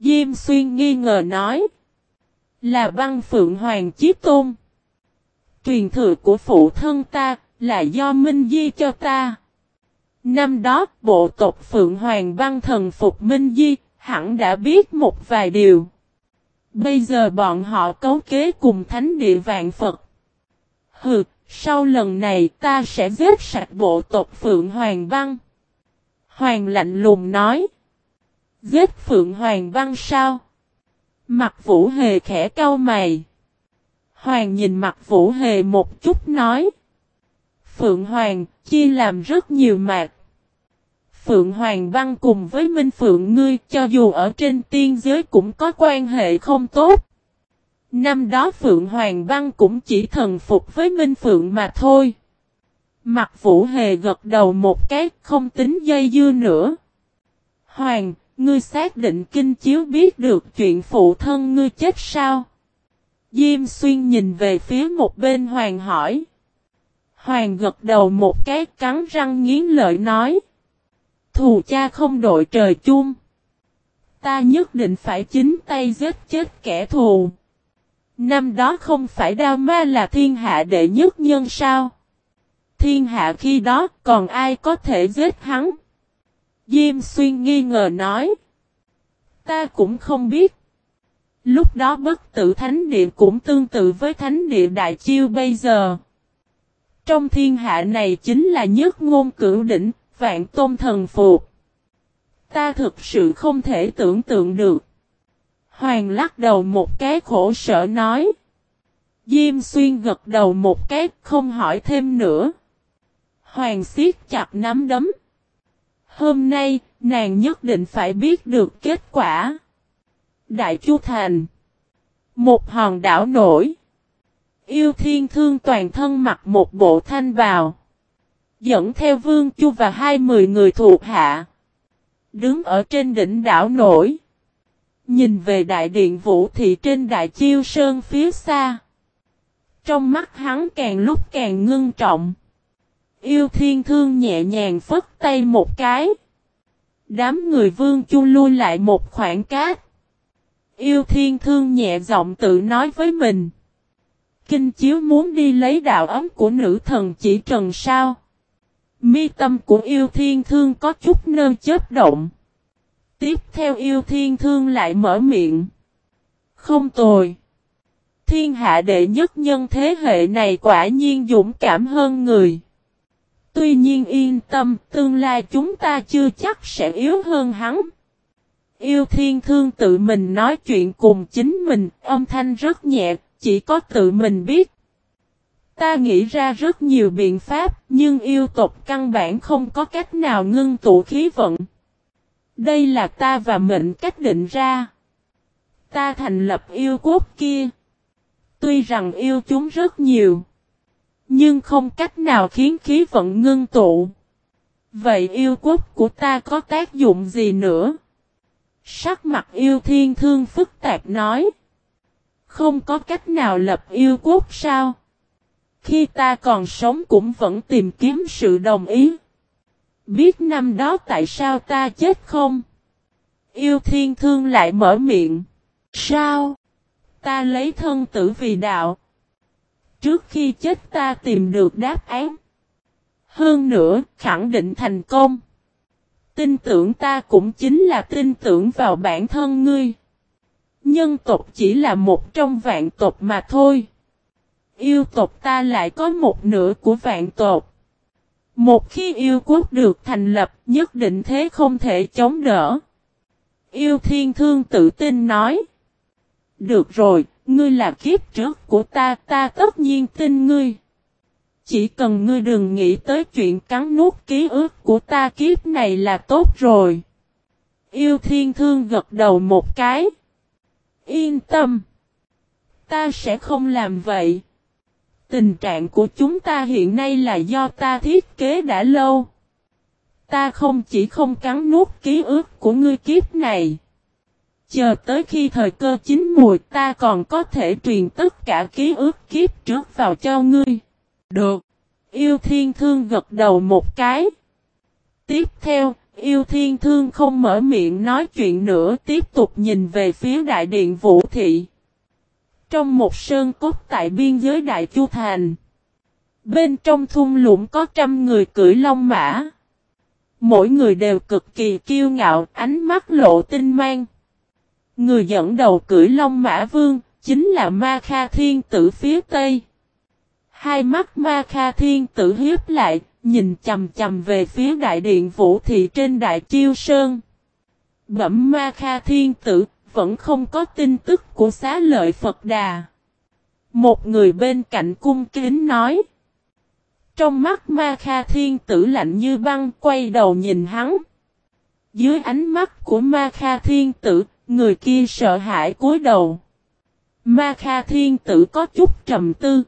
Diêm xuyên nghi ngờ nói. Là băng phượng hoàng chiếc tôn. Truyền thừa của phụ thân ta là do Minh Di cho ta. Năm đó, bộ tộc Phượng Hoàng băng thần phục Minh Di hẳn đã biết một vài điều. Bây giờ bọn họ cấu kế cùng thánh địa vạn Phật. Hừ, sau lần này ta sẽ giết sạch bộ tộc Phượng Hoàng Băng. Hoàng lạnh lùng nói. Giết Phượng Hoàng Băng sao? Mặt Vũ Hề khẽ cau mày. Hoàng nhìn mặt Vũ Hề một chút nói. Phượng Hoàng chia làm rất nhiều mạc. Phượng Hoàng Văn cùng với Minh Phượng ngươi cho dù ở trên tiên giới cũng có quan hệ không tốt. Năm đó Phượng Hoàng Văn cũng chỉ thần phục với Minh Phượng mà thôi. Mặt Vũ Hề gật đầu một cái không tính dây dưa nữa. Hoàng, ngươi xác định kinh chiếu biết được chuyện phụ thân ngươi chết sao? Diêm xuyên nhìn về phía một bên Hoàng hỏi. Hoàng gật đầu một cái cắn răng nghiến lợi nói. Thù cha không đội trời chung. Ta nhất định phải chính tay giết chết kẻ thù. Năm đó không phải đao ma là thiên hạ đệ nhất nhân sao? Thiên hạ khi đó còn ai có thể giết hắn? Diêm xuyên nghi ngờ nói. Ta cũng không biết. Lúc đó bất tử thánh địa cũng tương tự với thánh địa đại chiêu bây giờ. Trong thiên hạ này chính là nhất ngôn cửu đỉnh, vạn tôn thần phục. Ta thực sự không thể tưởng tượng được. Hoàng lắc đầu một cái khổ sở nói. Diêm xuyên gật đầu một cái không hỏi thêm nữa. Hoàng siết chặt nắm đấm. Hôm nay, nàng nhất định phải biết được kết quả. Đại Chu Thành Một hòn đảo nổi. Yêu thiên thương toàn thân mặc một bộ thanh bào. Dẫn theo vương chu và hai mươi người thuộc hạ. Đứng ở trên đỉnh đảo nổi. Nhìn về đại điện vũ thị trên đại chiêu sơn phía xa. Trong mắt hắn càng lúc càng ngưng trọng. Yêu thiên thương nhẹ nhàng phất tay một cái. Đám người vương chu lui lại một khoảng cát. Yêu thiên thương nhẹ giọng tự nói với mình. Kinh chiếu muốn đi lấy đạo ấm của nữ thần chỉ trần sao. Mi tâm của yêu thiên thương có chút nơ chớp động. Tiếp theo yêu thiên thương lại mở miệng. Không tồi. Thiên hạ đệ nhất nhân thế hệ này quả nhiên dũng cảm hơn người. Tuy nhiên yên tâm, tương lai chúng ta chưa chắc sẽ yếu hơn hắn. Yêu thiên thương tự mình nói chuyện cùng chính mình, âm thanh rất nhẹ, chỉ có tự mình biết. Ta nghĩ ra rất nhiều biện pháp, nhưng yêu tộc căn bản không có cách nào ngưng tụ khí vận. Đây là ta và mệnh cách định ra. Ta thành lập yêu quốc kia. Tuy rằng yêu chúng rất nhiều. Nhưng không cách nào khiến khí vận ngưng tụ. Vậy yêu quốc của ta có tác dụng gì nữa? Sắc mặt yêu thiên thương phức tạp nói. Không có cách nào lập yêu quốc sao? Khi ta còn sống cũng vẫn tìm kiếm sự đồng ý. Biết năm đó tại sao ta chết không? Yêu thiên thương lại mở miệng. Sao? Ta lấy thân tử vì đạo. Trước khi chết ta tìm được đáp án. Hơn nữa, khẳng định thành công. Tin tưởng ta cũng chính là tin tưởng vào bản thân ngươi. Nhân tộc chỉ là một trong vạn tộc mà thôi. Yêu tộc ta lại có một nửa của vạn tộc. Một khi yêu quốc được thành lập, nhất định thế không thể chống đỡ. Yêu thiên thương tự tin nói. Được rồi, ngươi là kiếp trước của ta, ta tất nhiên tin ngươi. Chỉ cần ngươi đừng nghĩ tới chuyện cắn nuốt ký ức của ta kiếp này là tốt rồi. Yêu thiên thương gật đầu một cái. Yên tâm. Ta sẽ không làm vậy. Tình trạng của chúng ta hiện nay là do ta thiết kế đã lâu. Ta không chỉ không cắn nuốt ký ức của ngươi kiếp này. Chờ tới khi thời cơ chín mùi ta còn có thể truyền tất cả ký ức kiếp trước vào cho ngươi. Được. Yêu thiên thương gật đầu một cái. Tiếp theo, yêu thiên thương không mở miệng nói chuyện nữa tiếp tục nhìn về phía đại điện vũ thị. Trong một sơn cốt tại biên giới Đại Chu Thành. Bên trong thung lũng có trăm người cưỡi long mã. Mỗi người đều cực kỳ kiêu ngạo, ánh mắt lộ tinh mang. Người dẫn đầu cưỡi long mã vương, chính là Ma Kha Thiên tử phía Tây. Hai mắt Ma Kha Thiên tử hiếp lại, nhìn chầm chầm về phía đại điện vũ thị trên đại chiêu sơn. Bẩm Ma Kha Thiên tử, vẫn không có tin tức của xá lợi Phật Đà. Một người bên cạnh cung kính nói. Trong mắt Ma Kha Thiên tử lạnh như băng quay đầu nhìn hắn. Dưới ánh mắt của Ma Kha Thiên tử, người kia sợ hãi cúi đầu. Ma Kha Thiên tử có chút trầm tư.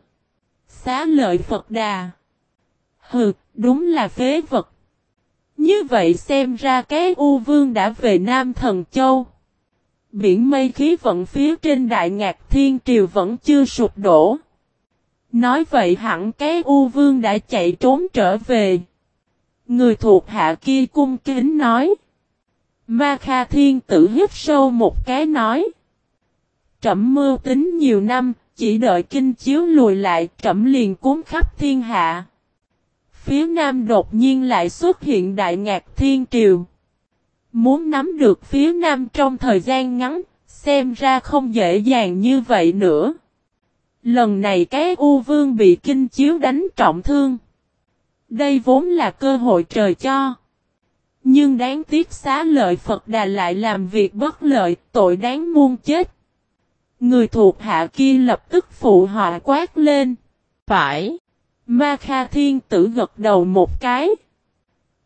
Xá lợi Phật Đà. Hừ, đúng là phế vật. Như vậy xem ra cái U Vương đã về Nam Thần Châu. Biển mây khí vận phía trên Đại Ngạc Thiên Triều vẫn chưa sụp đổ. Nói vậy hẳn cái U Vương đã chạy trốn trở về. Người thuộc hạ kia cung kính nói. Ma Kha Thiên tử hít sâu một cái nói. Trẩm mưu tính nhiều năm, chỉ đợi kinh chiếu lùi lại trẩm liền cuốn khắp thiên hạ. Phía nam đột nhiên lại xuất hiện đại ngạc thiên triều. Muốn nắm được phía nam trong thời gian ngắn, xem ra không dễ dàng như vậy nữa. Lần này cái U Vương bị kinh chiếu đánh trọng thương. Đây vốn là cơ hội trời cho. Nhưng đáng tiếc xá lợi Phật Đà lại làm việc bất lợi, tội đáng muôn chết. Người thuộc hạ kia lập tức phụ họa quát lên. Phải. Ma Kha Thiên tử gật đầu một cái.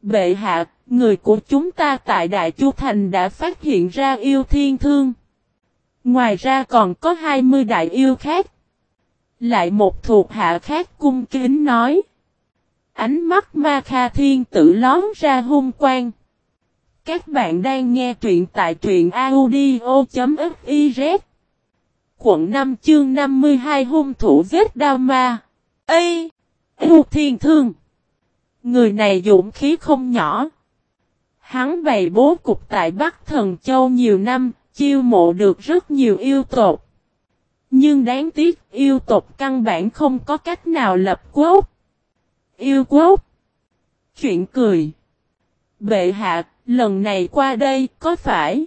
Bệ hạ, người của chúng ta tại Đại Chu Thành đã phát hiện ra yêu thiên thương. Ngoài ra còn có 20 đại yêu khác. Lại một thuộc hạ khác cung kính nói. Ánh mắt ma kha thiên tử lón ra hung quang. Các bạn đang nghe truyện tại truyện audio.fiz. Quận 5 chương 52 hung thủ giết đao ma. Ê! Yêu thiên thương! Người này dũng khí không nhỏ. Hắn bày bố cục tại Bắc Thần Châu nhiều năm, chiêu mộ được rất nhiều yêu tộc. Nhưng đáng tiếc yêu tộc căn bản không có cách nào lập quốc. Yêu quốc. Chuyện cười. Bệ hạ, lần này qua đây có phải?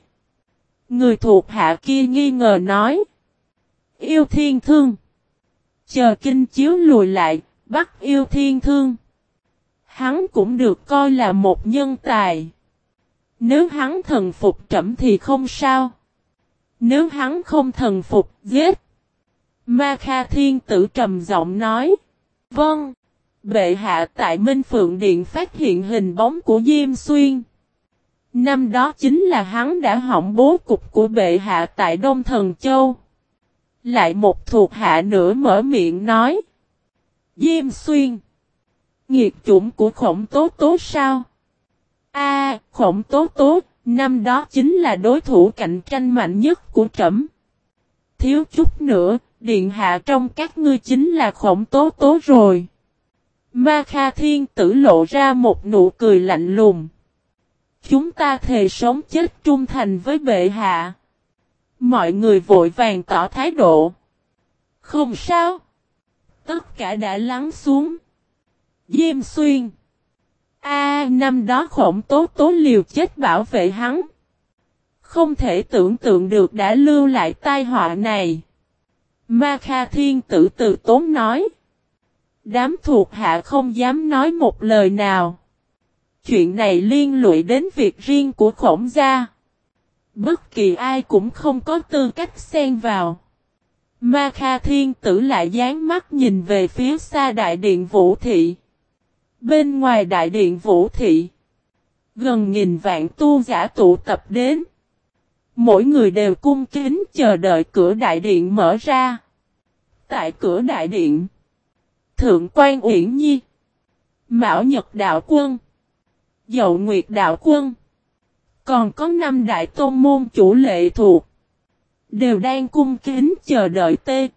Người thuộc hạ kia nghi ngờ nói. Yêu thiên thương. Chờ kinh chiếu lùi lại, bắt yêu thiên thương. Hắn cũng được coi là một nhân tài. Nếu hắn thần phục trẫm thì không sao. Nếu hắn không thần phục, giết. Ma Kha Thiên Tử trầm giọng nói. Vâng. Bệ hạ tại Minh Phượng Điện phát hiện hình bóng của Diêm Xuyên. Năm đó chính là hắn đã hỏng bố cục của bệ hạ tại Đông Thần Châu. Lại một thuộc hạ nữa mở miệng nói. Diêm Xuyên. Nghiệt chủng của khổng tố tố sao? A, khổng tố tố, năm đó chính là đối thủ cạnh tranh mạnh nhất của trẫm. Thiếu chút nữa, điện hạ trong các ngươi chính là khổng tố tố rồi. Ma Kha Thiên tử lộ ra một nụ cười lạnh lùng. Chúng ta thề sống chết trung thành với bệ hạ. Mọi người vội vàng tỏ thái độ. Không sao. Tất cả đã lắng xuống. Diêm xuyên. A, năm đó khổng tố tố liều chết bảo vệ hắn. Không thể tưởng tượng được đã lưu lại tai họa này. Ma Kha Thiên tử từ tốn nói. Đám thuộc hạ không dám nói một lời nào. Chuyện này liên lụy đến việc riêng của khổng gia. Bất kỳ ai cũng không có tư cách xen vào. Ma Kha Thiên tử lại dán mắt nhìn về phía xa đại điện Vũ Thị. Bên ngoài đại điện Vũ Thị, gần nghìn vạn tu giả tụ tập đến. Mỗi người đều cung kính chờ đợi cửa đại điện mở ra. Tại cửa đại điện, Thượng quan Uyển Nhi, Mão Nhật Đạo Quân, Dậu Nguyệt Đạo Quân, còn có năm đại tôn môn chủ lệ thuộc, đều đang cung kính chờ đợi tê.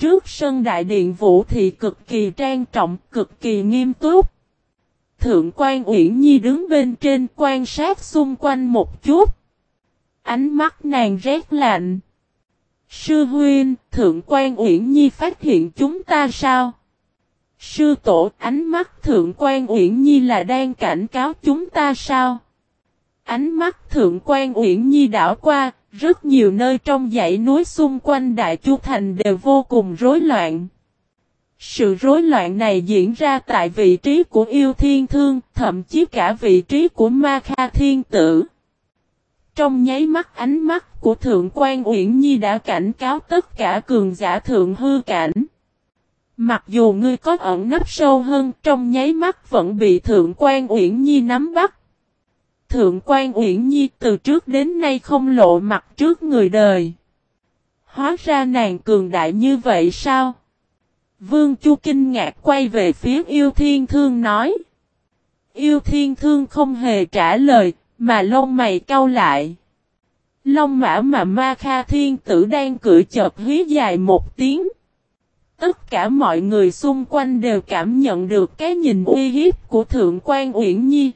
Trước sân đại điện vũ thì cực kỳ trang trọng, cực kỳ nghiêm túc. Thượng quan Uyển Nhi đứng bên trên quan sát xung quanh một chút. Ánh mắt nàng rét lạnh. Sư huynh, Thượng quan Uyển Nhi phát hiện chúng ta sao? Sư tổ, ánh mắt Thượng quan Uyển Nhi là đang cảnh cáo chúng ta sao? Ánh mắt Thượng quan Uyển Nhi đảo qua, rất nhiều nơi trong dãy núi xung quanh Đại Chu Thành đều vô cùng rối loạn. Sự rối loạn này diễn ra tại vị trí của yêu thiên thương, thậm chí cả vị trí của ma kha thiên tử. Trong nháy mắt ánh mắt của Thượng quan Uyển Nhi đã cảnh cáo tất cả cường giả thượng hư cảnh. Mặc dù ngươi có ẩn nấp sâu hơn trong nháy mắt vẫn bị Thượng quan Uyển Nhi nắm bắt. Thượng quan Uyển Nhi từ trước đến nay không lộ mặt trước người đời. Hóa ra nàng cường đại như vậy sao? Vương Chu kinh ngạc quay về phía yêu thiên thương nói. Yêu thiên thương không hề trả lời, mà lông mày cau lại. Long mã mà ma kha thiên tử đang cưỡi chợt hí dài một tiếng. Tất cả mọi người xung quanh đều cảm nhận được cái nhìn uy hiếp của Thượng quan Uyển Nhi.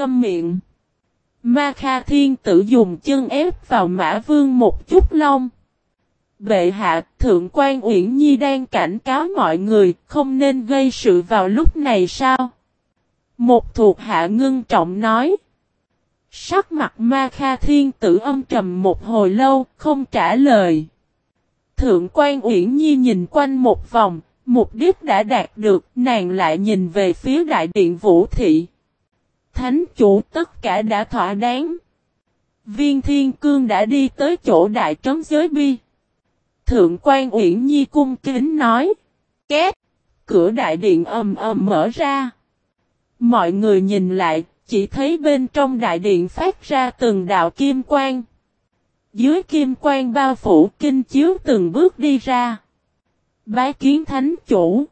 Câm miệng. Ma Kha Thiên tử dùng chân ép vào Mã Vương một chút lông. Bệ hạ, Thượng quan Uyển Nhi đang cảnh cáo mọi người không nên gây sự vào lúc này sao? Một thuộc hạ ngưng trọng nói. Sắc mặt Ma Kha Thiên tử âm trầm một hồi lâu, không trả lời. Thượng quan Uyển Nhi nhìn quanh một vòng, mục đích đã đạt được, nàng lại nhìn về phía đại điện Vũ Thị. Thánh chủ tất cả đã thỏa đáng. Viên Thiên Cương đã đi tới chỗ đại trấn giới bi. Thượng quan Uyển Nhi cung kính nói. Két! Cửa đại điện ầm ầm mở ra. Mọi người nhìn lại, chỉ thấy bên trong đại điện phát ra từng đạo kim quang. Dưới kim quang bao phủ kinh chiếu từng bước đi ra. Bái kiến thánh chủ.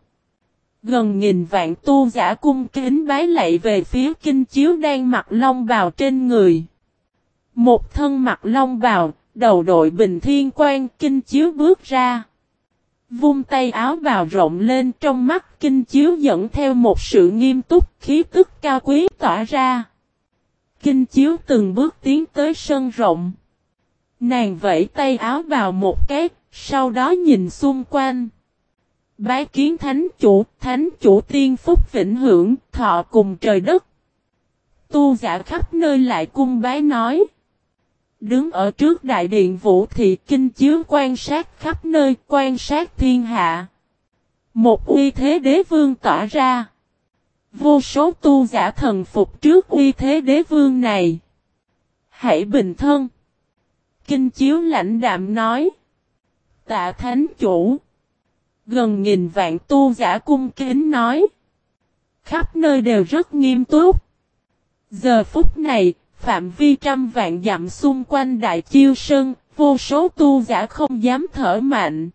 Gần nghìn vạn tu giả cung kính bái lạy về phía kinh chiếu đang mặc long bào trên người. Một thân mặc long bào, đầu đội bình thiên quan kinh chiếu bước ra. Vung tay áo bào rộng lên trong mắt kinh chiếu dẫn theo một sự nghiêm túc khí tức cao quý tỏa ra. Kinh chiếu từng bước tiến tới sân rộng. Nàng vẫy tay áo bào một cái, sau đó nhìn xung quanh. Bái kiến thánh chủ, thánh chủ tiên phúc vĩnh hưởng, thọ cùng trời đất. Tu giả khắp nơi lại cung bái nói. Đứng ở trước đại điện vũ thị kinh chiếu quan sát khắp nơi, quan sát thiên hạ. Một uy thế đế vương tỏa ra. Vô số tu giả thần phục trước uy thế đế vương này. Hãy bình thân. Kinh chiếu lãnh đạm nói. Tạ thánh chủ. Gần nghìn vạn tu giả cung kính nói. Khắp nơi đều rất nghiêm túc. Giờ phút này, phạm vi trăm vạn dặm xung quanh đại chiêu sơn, vô số tu giả không dám thở mạnh.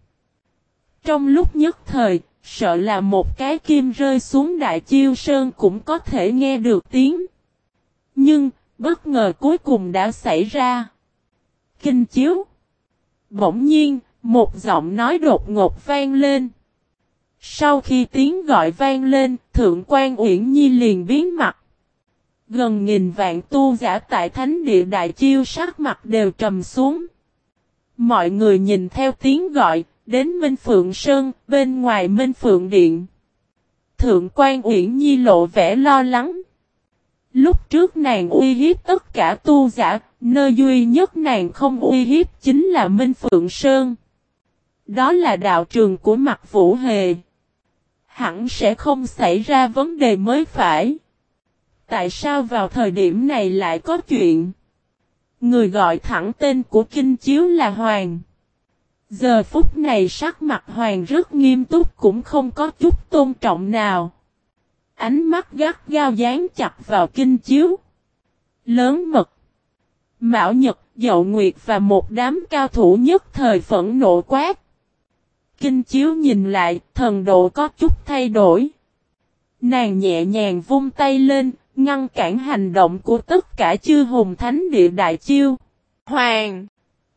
Trong lúc nhất thời, sợ là một cái kim rơi xuống đại chiêu sơn cũng có thể nghe được tiếng. Nhưng, bất ngờ cuối cùng đã xảy ra. Kinh chiếu. Bỗng nhiên, một giọng nói đột ngột vang lên. Sau khi tiếng gọi vang lên, Thượng quan Uyển Nhi liền biến mặt. Gần nghìn vạn tu giả tại thánh địa đại chiêu sắc mặt đều trầm xuống. Mọi người nhìn theo tiếng gọi, đến Minh Phượng Sơn, bên ngoài Minh Phượng Điện. Thượng quan Uyển Nhi lộ vẻ lo lắng. Lúc trước nàng uy hiếp tất cả tu giả, nơi duy nhất nàng không uy hiếp chính là Minh Phượng Sơn. Đó là đạo trường của mặt Vũ Hề. Hẳn sẽ không xảy ra vấn đề mới phải. Tại sao vào thời điểm này lại có chuyện? Người gọi thẳng tên của Kinh Chiếu là Hoàng. Giờ phút này sắc mặt Hoàng rất nghiêm túc cũng không có chút tôn trọng nào. Ánh mắt gắt gao dán chặt vào Kinh Chiếu. Lớn mật. Mạo Nhật, Dậu Nguyệt và một đám cao thủ nhất thời phẫn nộ quát. Kinh Chiếu nhìn lại, thần độ có chút thay đổi. Nàng nhẹ nhàng vung tay lên, ngăn cản hành động của tất cả chư hùng thánh địa đại chiêu. Hoàng!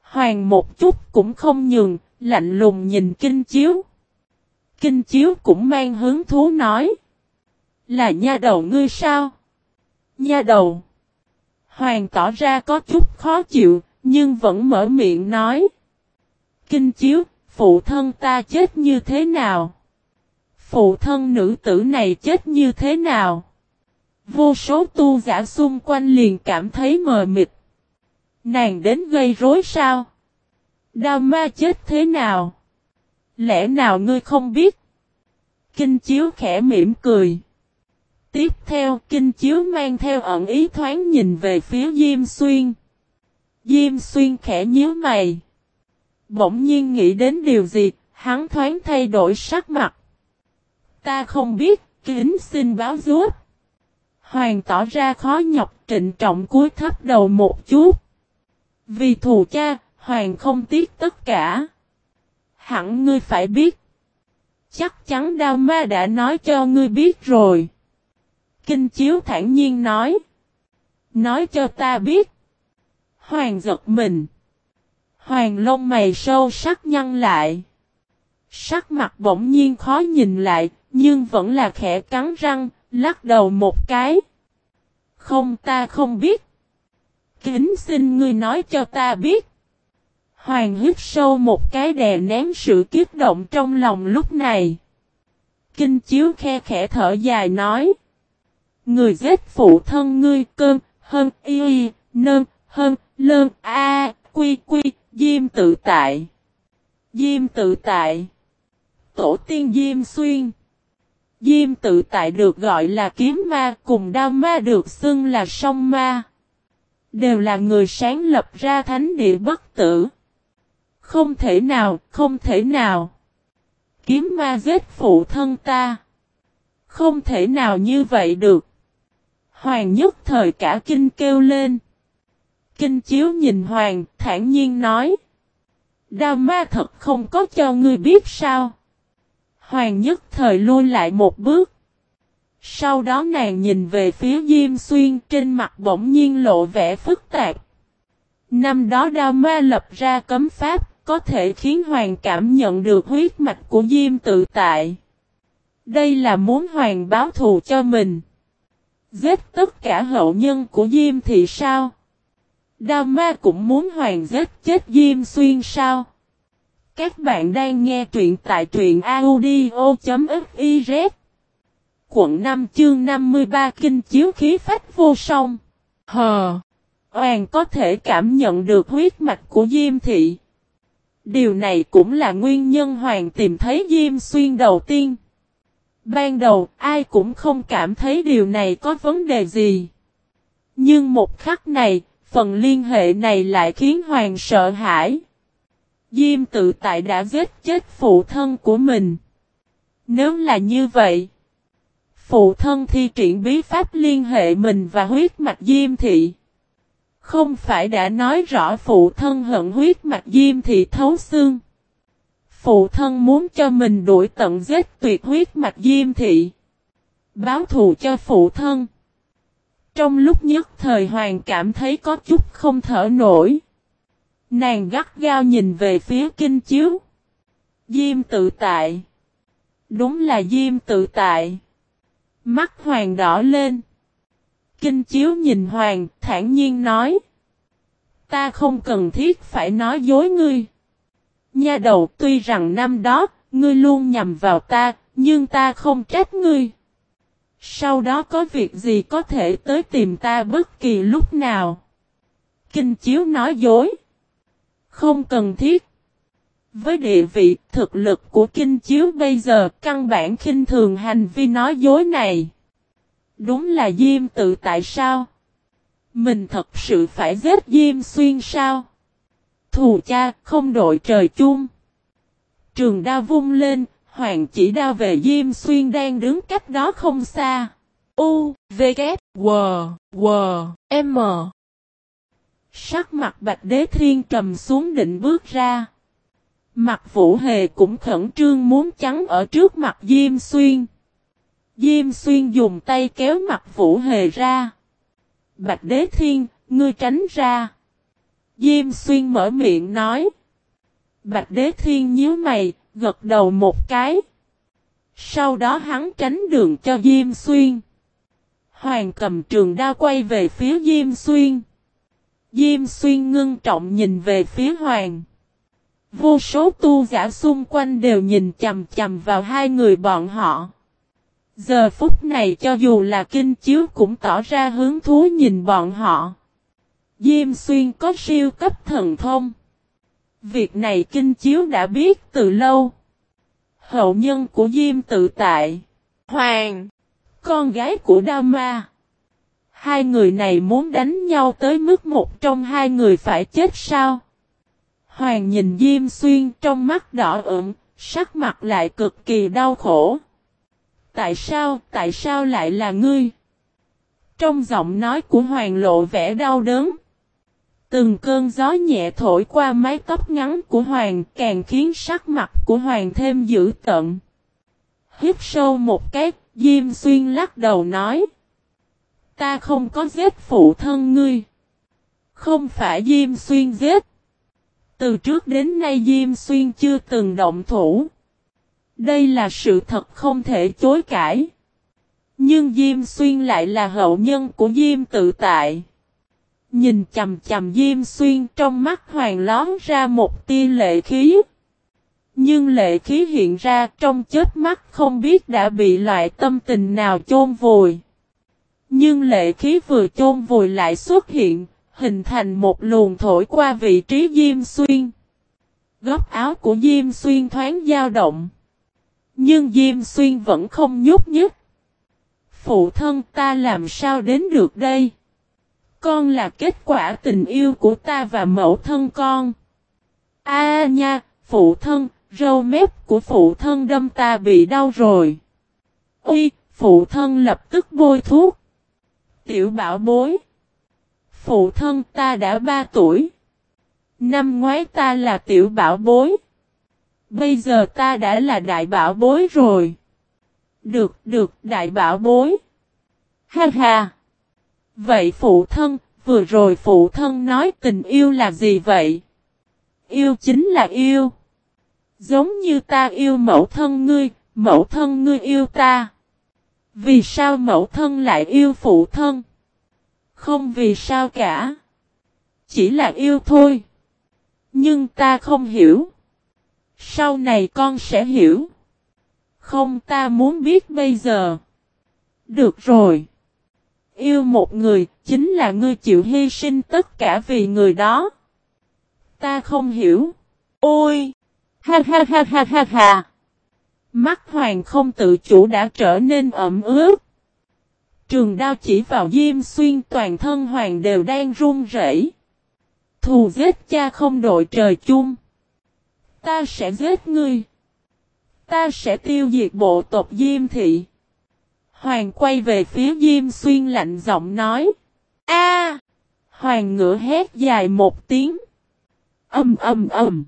Hoàng một chút cũng không nhường, lạnh lùng nhìn kinh chiếu. Kinh chiếu cũng mang hướng thú nói. Là nha đầu ngươi sao? Nha đầu! Hoàng tỏ ra có chút khó chịu, nhưng vẫn mở miệng nói. Kinh chiếu, phụ thân ta chết như thế nào? Phụ thân nữ tử này chết như thế nào? Vô số tu giả xung quanh liền cảm thấy mờ mịt. Nàng đến gây rối sao? Đao ma chết thế nào? Lẽ nào ngươi không biết? Kinh chiếu khẽ mỉm cười. Tiếp theo, kinh chiếu mang theo ẩn ý thoáng nhìn về phía Diêm Xuyên. Diêm Xuyên khẽ nhíu mày. Bỗng nhiên nghĩ đến điều gì, hắn thoáng thay đổi sắc mặt. Ta không biết, kính xin báo giúp. Hoàng tỏ ra khó nhọc trịnh trọng cúi thấp đầu một chút. Vì thù cha, Hoàng không tiếc tất cả. Hẳn ngươi phải biết. Chắc chắn Đao Ma đã nói cho ngươi biết rồi. Kinh Chiếu thản nhiên nói. Nói cho ta biết. Hoàng giật mình. Hoàng lông mày sâu sắc nhăn lại. Sắc mặt bỗng nhiên khó nhìn lại, nhưng vẫn là khẽ cắn răng, Lắc đầu một cái. Không ta không biết. Kính xin ngươi nói cho ta biết. Hoàng hít sâu một cái đè nén sự kiếp động trong lòng lúc này. Kinh chiếu khe khẽ thở dài nói. Người giết phụ thân ngươi cơm hơn y y, hơn, lơn, a, quy quy, diêm tự tại. Diêm tự tại. Tổ tiên diêm xuyên. Diêm tự tại được gọi là kiếm ma cùng đao ma được xưng là song ma. Đều là người sáng lập ra thánh địa bất tử. Không thể nào, không thể nào. Kiếm ma giết phụ thân ta. Không thể nào như vậy được. Hoàng nhất thời cả kinh kêu lên. Kinh chiếu nhìn Hoàng, thản nhiên nói. Đao ma thật không có cho ngươi biết sao. Hoàng nhất thời lui lại một bước. Sau đó nàng nhìn về phía Diêm Xuyên trên mặt bỗng nhiên lộ vẻ phức tạp. Năm đó Đao Ma lập ra cấm pháp, có thể khiến Hoàng cảm nhận được huyết mạch của Diêm tự tại. Đây là muốn Hoàng báo thù cho mình. Giết tất cả hậu nhân của Diêm thì sao? Đao Ma cũng muốn Hoàng giết chết Diêm Xuyên sao? Các bạn đang nghe truyện tại truyện audio.fiz Quận 5 chương 53 kinh chiếu khí phách vô song. Hờ! Hoàng có thể cảm nhận được huyết mạch của Diêm Thị. Điều này cũng là nguyên nhân Hoàng tìm thấy Diêm Xuyên đầu tiên. Ban đầu ai cũng không cảm thấy điều này có vấn đề gì. Nhưng một khắc này, phần liên hệ này lại khiến Hoàng sợ hãi. Diêm tự tại đã giết chết phụ thân của mình. Nếu là như vậy, phụ thân thi triển bí pháp liên hệ mình và huyết mạch Diêm thị. Không phải đã nói rõ phụ thân hận huyết mạch Diêm thị thấu xương. Phụ thân muốn cho mình đuổi tận giết tuyệt huyết mạch Diêm thị. Báo thù cho phụ thân. Trong lúc nhất thời Hoàng cảm thấy có chút không thở nổi. Nàng gắt gao nhìn về phía kinh chiếu. Diêm tự tại. Đúng là Diêm tự tại. Mắt hoàng đỏ lên. Kinh chiếu nhìn Hoàng, thản nhiên nói. Ta không cần thiết phải nói dối ngươi. Nha đầu tuy rằng năm đó, ngươi luôn nhầm vào ta, nhưng ta không trách ngươi. Sau đó có việc gì có thể tới tìm ta bất kỳ lúc nào. Kinh chiếu nói dối. Không cần thiết. Với địa vị, thực lực của kinh chiếu bây giờ, căn bản khinh thường hành vi nói dối này. Đúng là Diêm tự tại sao? Mình thật sự phải giết Diêm xuyên sao? Thù cha, không đội trời chung. Trường đa vung lên, hoàng chỉ đao về Diêm xuyên đang đứng cách đó không xa. U, V, K, W, W, M. Sắc mặt bạch đế thiên trầm xuống định bước ra. Mặt vũ hề cũng khẩn trương muốn trắng ở trước mặt Diêm Xuyên. Diêm Xuyên dùng tay kéo mặt vũ hề ra. Bạch đế thiên, ngươi tránh ra. Diêm Xuyên mở miệng nói. Bạch đế thiên nhíu mày, gật đầu một cái. Sau đó hắn tránh đường cho Diêm Xuyên. Hoàng cầm trường đao quay về phía Diêm Xuyên. Diêm Xuyên ngưng trọng nhìn về phía Hoàng. Vô số tu giả xung quanh đều nhìn chầm chầm vào hai người bọn họ. Giờ phút này cho dù là kinh chiếu cũng tỏ ra hứng thú nhìn bọn họ. Diêm xuyên có siêu cấp thần thông. Việc này kinh chiếu đã biết từ lâu. Hậu nhân của Diêm tự tại. Hoàng. Con gái của Đa Ma. Hai người này muốn đánh nhau tới mức một trong hai người phải chết sao? Hoàng nhìn Diêm Xuyên trong mắt đỏ ửng, sắc mặt lại cực kỳ đau khổ. Tại sao, tại sao lại là ngươi? Trong giọng nói của Hoàng lộ vẻ đau đớn. Từng cơn gió nhẹ thổi qua mái tóc ngắn của Hoàng càng khiến sắc mặt của Hoàng thêm dữ tận. Hít sâu một cái, Diêm Xuyên lắc đầu nói. Ta không có giết phụ thân ngươi. Không phải Diêm Xuyên giết. Từ trước đến nay Diêm Xuyên chưa từng động thủ. Đây là sự thật không thể chối cãi. Nhưng Diêm Xuyên lại là hậu nhân của Diêm tự tại. Nhìn chầm chầm Diêm Xuyên trong mắt hoàng lón ra một tia lệ khí. Nhưng lệ khí hiện ra trong chết mắt không biết đã bị loại tâm tình nào chôn vùi. Nhưng lệ khí vừa chôn vùi lại xuất hiện, hình thành một luồng thổi qua vị trí Diêm Xuyên. Góc áo của Diêm Xuyên thoáng dao động. Nhưng Diêm Xuyên vẫn không nhúc nhích. Phụ thân ta làm sao đến được đây? Con là kết quả tình yêu của ta và mẫu thân con. A nha, phụ thân, râu mép của phụ thân đâm ta bị đau rồi. Ui, phụ thân lập tức bôi thuốc. Tiểu bảo bối. Phụ thân ta đã ba tuổi. Năm ngoái ta là tiểu bảo bối. Bây giờ ta đã là đại bảo bối rồi. Được, được, đại bảo bối. Ha ha. Vậy phụ thân, vừa rồi phụ thân nói tình yêu là gì vậy? Yêu chính là yêu. Giống như ta yêu mẫu thân ngươi, mẫu thân ngươi yêu ta. Vì sao mẫu thân lại yêu phụ thân? Không vì sao cả. Chỉ là yêu thôi. Nhưng ta không hiểu. Sau này con sẽ hiểu. Không ta muốn biết bây giờ. Được rồi. Yêu một người, chính là ngươi chịu hy sinh tất cả vì người đó. Ta không hiểu. Ôi! Ha ha ha ha ha ha! Mắt hoàng không tự chủ đã trở nên ẩm ướt. Trường đao chỉ vào Diêm Xuyên, toàn thân hoàng đều đang run rẩy. Thù giết cha không đội trời chung. Ta sẽ giết ngươi. Ta sẽ tiêu diệt bộ tộc Diêm Thị. Hoàng quay về phía Diêm Xuyên lạnh giọng nói. A! Hoàng ngựa hét dài một tiếng. Âm âm âm.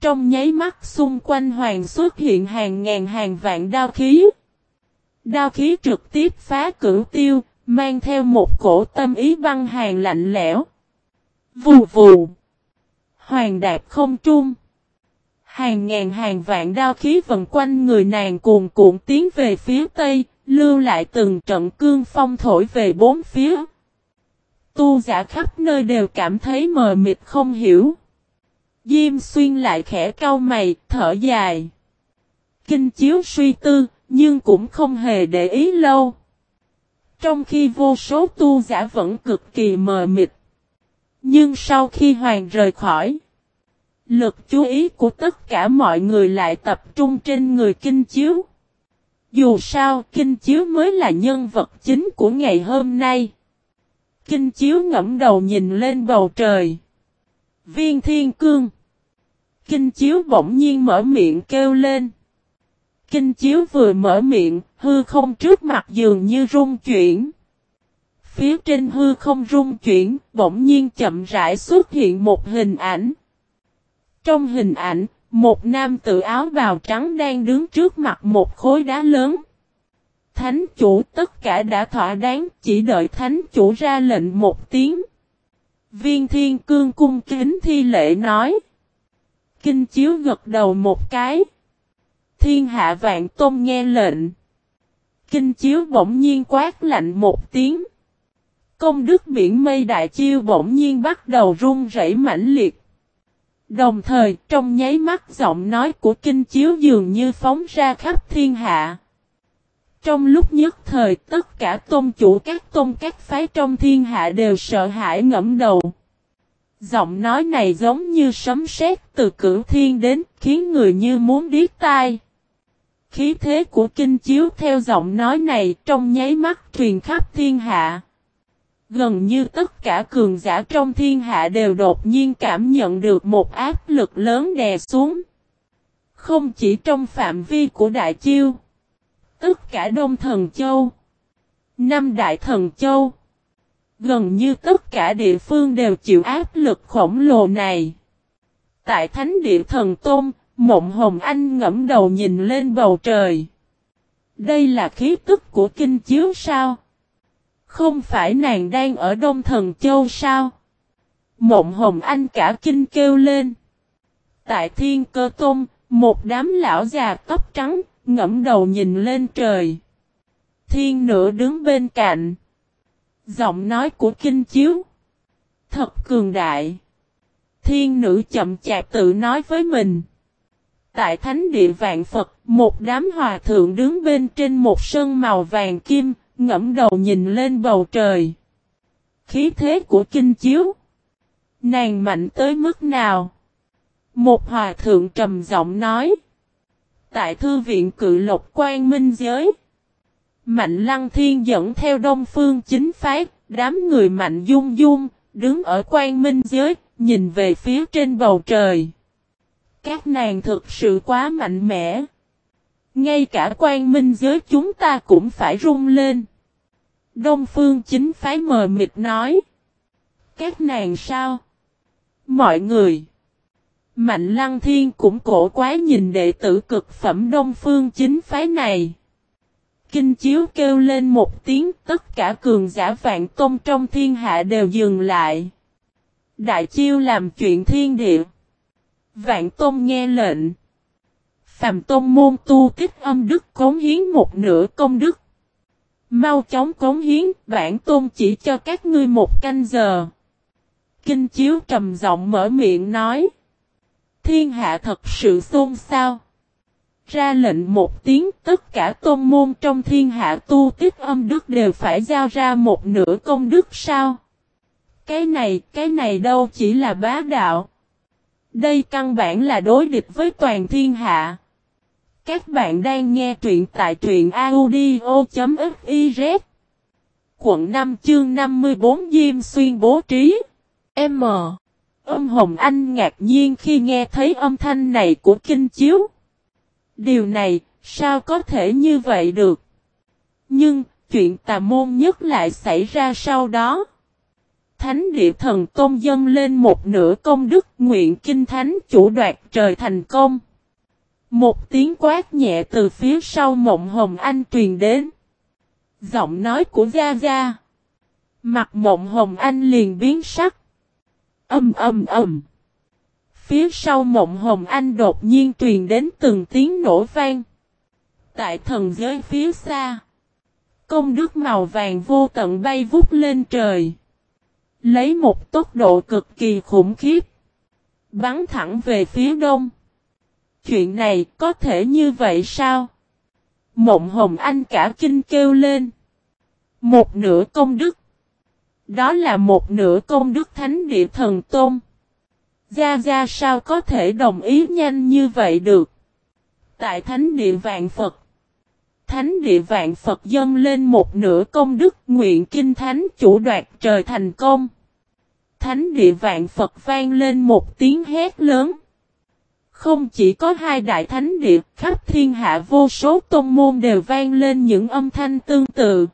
Trong nháy mắt xung quanh Hoàng xuất hiện hàng ngàn hàng vạn đao khí. Đao khí trực tiếp phá cửu tiêu, mang theo một cổ tâm ý băng hàng lạnh lẽo. Vù vù. Hoàng đạp không trung. Hàng ngàn hàng vạn đao khí vần quanh người nàng cuồn cuộn tiến về phía tây, lưu lại từng trận cương phong thổi về bốn phía. Tu giả khắp nơi đều cảm thấy mờ mịt không hiểu. Diêm xuyên lại khẽ cau mày, thở dài. Kinh chiếu suy tư, nhưng cũng không hề để ý lâu. Trong khi vô số tu giả vẫn cực kỳ mờ mịt. Nhưng sau khi hoàng rời khỏi, lực chú ý của tất cả mọi người lại tập trung trên người kinh chiếu. Dù sao, kinh chiếu mới là nhân vật chính của ngày hôm nay. Kinh chiếu ngẫm đầu nhìn lên bầu trời. Viên thiên cương. Kinh chiếu bỗng nhiên mở miệng kêu lên. Kinh chiếu vừa mở miệng, hư không trước mặt dường như rung chuyển. Phía trên hư không rung chuyển, bỗng nhiên chậm rãi xuất hiện một hình ảnh. Trong hình ảnh, một nam tự áo bào trắng đang đứng trước mặt một khối đá lớn. Thánh chủ tất cả đã thỏa đáng, chỉ đợi thánh chủ ra lệnh một tiếng. Viên thiên cương cung kính thi lễ nói. Kinh chiếu gật đầu một cái. Thiên hạ vạn tôn nghe lệnh. Kinh chiếu bỗng nhiên quát lạnh một tiếng. Công đức biển mây đại chiêu bỗng nhiên bắt đầu run rẩy mãnh liệt. Đồng thời, trong nháy mắt giọng nói của kinh chiếu dường như phóng ra khắp thiên hạ. Trong lúc nhất thời, tất cả tôn chủ các tôn các phái trong thiên hạ đều sợ hãi ngẫm đầu. Giọng nói này giống như sấm sét từ cửu thiên đến, khiến người như muốn điếc tai. Khí thế của kinh chiếu theo giọng nói này trong nháy mắt truyền khắp thiên hạ. Gần như tất cả cường giả trong thiên hạ đều đột nhiên cảm nhận được một áp lực lớn đè xuống. Không chỉ trong phạm vi của Đại Chiêu. Tất cả Đông Thần Châu. Năm Đại Thần Châu. Gần như tất cả địa phương đều chịu áp lực khổng lồ này. Tại Thánh Địa Thần Tôn, Mộng Hồng Anh ngẫm đầu nhìn lên bầu trời. Đây là khí tức của kinh chiếu sao? Không phải nàng đang ở Đông Thần Châu sao? Mộng Hồng Anh cả kinh kêu lên. Tại Thiên Cơ Tôn, một đám lão già tóc trắng, ngẫm đầu nhìn lên trời. Thiên nửa đứng bên cạnh. Giọng nói của kinh chiếu. Thật cường đại. Thiên nữ chậm chạp tự nói với mình. Tại thánh địa vạn Phật, một đám hòa thượng đứng bên trên một sân màu vàng kim, ngẫm đầu nhìn lên bầu trời. Khí thế của kinh chiếu. Nàng mạnh tới mức nào? Một hòa thượng trầm giọng nói. Tại thư viện cự lộc quan minh giới. Mạnh lăng thiên dẫn theo đông phương chính phái, đám người mạnh dung dung, đứng ở quan minh giới, nhìn về phía trên bầu trời. Các nàng thực sự quá mạnh mẽ. Ngay cả quan minh giới chúng ta cũng phải rung lên. Đông phương chính phái mờ mịt nói. Các nàng sao? Mọi người. Mạnh lăng thiên cũng cổ quái nhìn đệ tử cực phẩm đông phương chính phái này. Kinh chiếu kêu lên một tiếng, tất cả cường giả vạn tôn trong thiên hạ đều dừng lại. Đại chiêu làm chuyện thiên địa. Vạn tôn nghe lệnh. Phàm tôn môn tu tích âm đức cống hiến một nửa công đức. Mau chóng cống hiến, bản tôn chỉ cho các ngươi một canh giờ. Kinh chiếu trầm giọng mở miệng nói. Thiên hạ thật sự xôn xao. Ra lệnh một tiếng tất cả tôn môn trong thiên hạ tu tích âm đức đều phải giao ra một nửa công đức sao? Cái này, cái này đâu chỉ là bá đạo. Đây căn bản là đối địch với toàn thiên hạ. Các bạn đang nghe truyện tại truyện audio.fiz Quận 5 chương 54 Diêm Xuyên bố trí M. Âm Hồng Anh ngạc nhiên khi nghe thấy âm thanh này của Kinh Chiếu. Điều này, sao có thể như vậy được? Nhưng, chuyện tà môn nhất lại xảy ra sau đó. Thánh địa thần tôn dân lên một nửa công đức nguyện kinh thánh chủ đoạt trời thành công. Một tiếng quát nhẹ từ phía sau mộng hồng anh truyền đến. Giọng nói của Gia Gia. Mặt mộng hồng anh liền biến sắc. Âm âm âm. Phía sau mộng hồng anh đột nhiên truyền đến từng tiếng nổ vang. Tại thần giới phía xa. Công đức màu vàng vô tận bay vút lên trời. Lấy một tốc độ cực kỳ khủng khiếp. Bắn thẳng về phía đông. Chuyện này có thể như vậy sao? Mộng hồng anh cả kinh kêu lên. Một nửa công đức. Đó là một nửa công đức thánh địa thần tôn. Gia Gia sao có thể đồng ý nhanh như vậy được? Tại thánh địa vạn Phật. Thánh địa vạn Phật dâng lên một nửa công đức nguyện kinh thánh chủ đoạt trời thành công. Thánh địa vạn Phật vang lên một tiếng hét lớn. Không chỉ có hai đại thánh địa, khắp thiên hạ vô số tôn môn đều vang lên những âm thanh tương tự.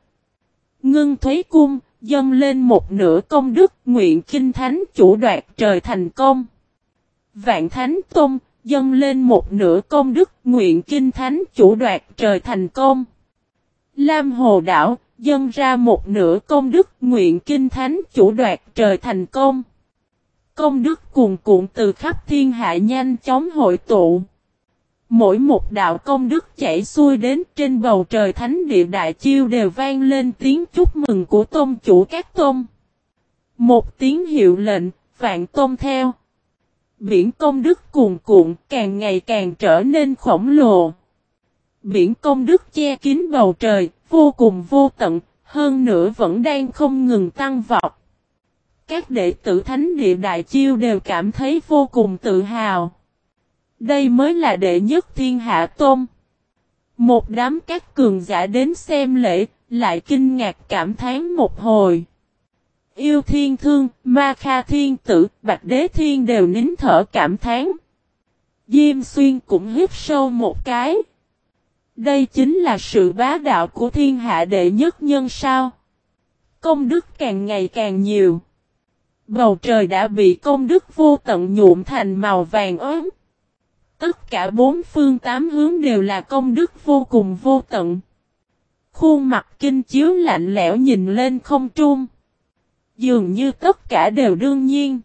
Ngưng Thúy Cung, dâng lên một nửa công đức nguyện kinh thánh chủ đoạt trời thành công. Vạn Thánh Tôn, dâng lên một nửa công đức nguyện kinh thánh chủ đoạt trời thành công. Lam Hồ Đảo, dâng ra một nửa công đức nguyện kinh thánh chủ đoạt trời thành công. Công đức cuồn cuộn từ khắp thiên hạ nhanh chóng hội tụ. Mỗi một đạo công đức chảy xuôi đến trên bầu trời thánh địa đại chiêu đều vang lên tiếng chúc mừng của tôn chủ các tôn. Một tiếng hiệu lệnh, vạn tôn theo. Biển công đức cuồn cuộn càng ngày càng trở nên khổng lồ. Biển công đức che kín bầu trời, vô cùng vô tận, hơn nữa vẫn đang không ngừng tăng vọt. Các đệ tử thánh địa đại chiêu đều cảm thấy vô cùng tự hào. Đây mới là đệ nhất thiên hạ tôn. Một đám các cường giả đến xem lễ, lại kinh ngạc cảm thán một hồi. Yêu thiên thương, ma kha thiên tử, bạch đế thiên đều nín thở cảm thán. Diêm xuyên cũng hít sâu một cái. Đây chính là sự bá đạo của thiên hạ đệ nhất nhân sao. Công đức càng ngày càng nhiều. Bầu trời đã bị công đức vô tận nhuộm thành màu vàng ốm. Tất cả bốn phương tám hướng đều là công đức vô cùng vô tận. Khuôn mặt kinh chiếu lạnh lẽo nhìn lên không trung. Dường như tất cả đều đương nhiên.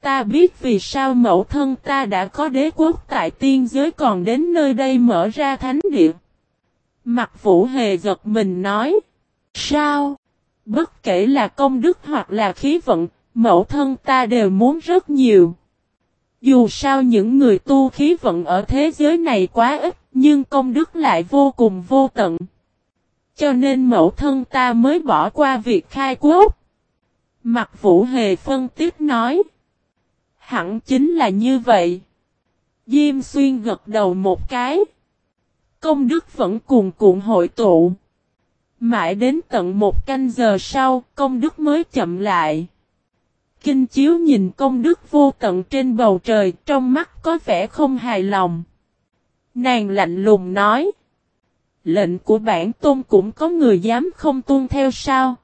Ta biết vì sao mẫu thân ta đã có đế quốc tại tiên giới còn đến nơi đây mở ra thánh địa. Mặt vũ hề giật mình nói. Sao? Bất kể là công đức hoặc là khí vận, mẫu thân ta đều muốn rất nhiều. Dù sao những người tu khí vận ở thế giới này quá ít, nhưng công đức lại vô cùng vô tận. Cho nên mẫu thân ta mới bỏ qua việc khai quốc. Mặt vũ hề phân tích nói. Hẳn chính là như vậy. Diêm xuyên gật đầu một cái. Công đức vẫn cuồn cuộn hội tụ. Mãi đến tận một canh giờ sau, công đức mới chậm lại. Kinh chiếu nhìn công đức vô tận trên bầu trời, trong mắt có vẻ không hài lòng. Nàng lạnh lùng nói. Lệnh của bản tôn cũng có người dám không tuân theo sao?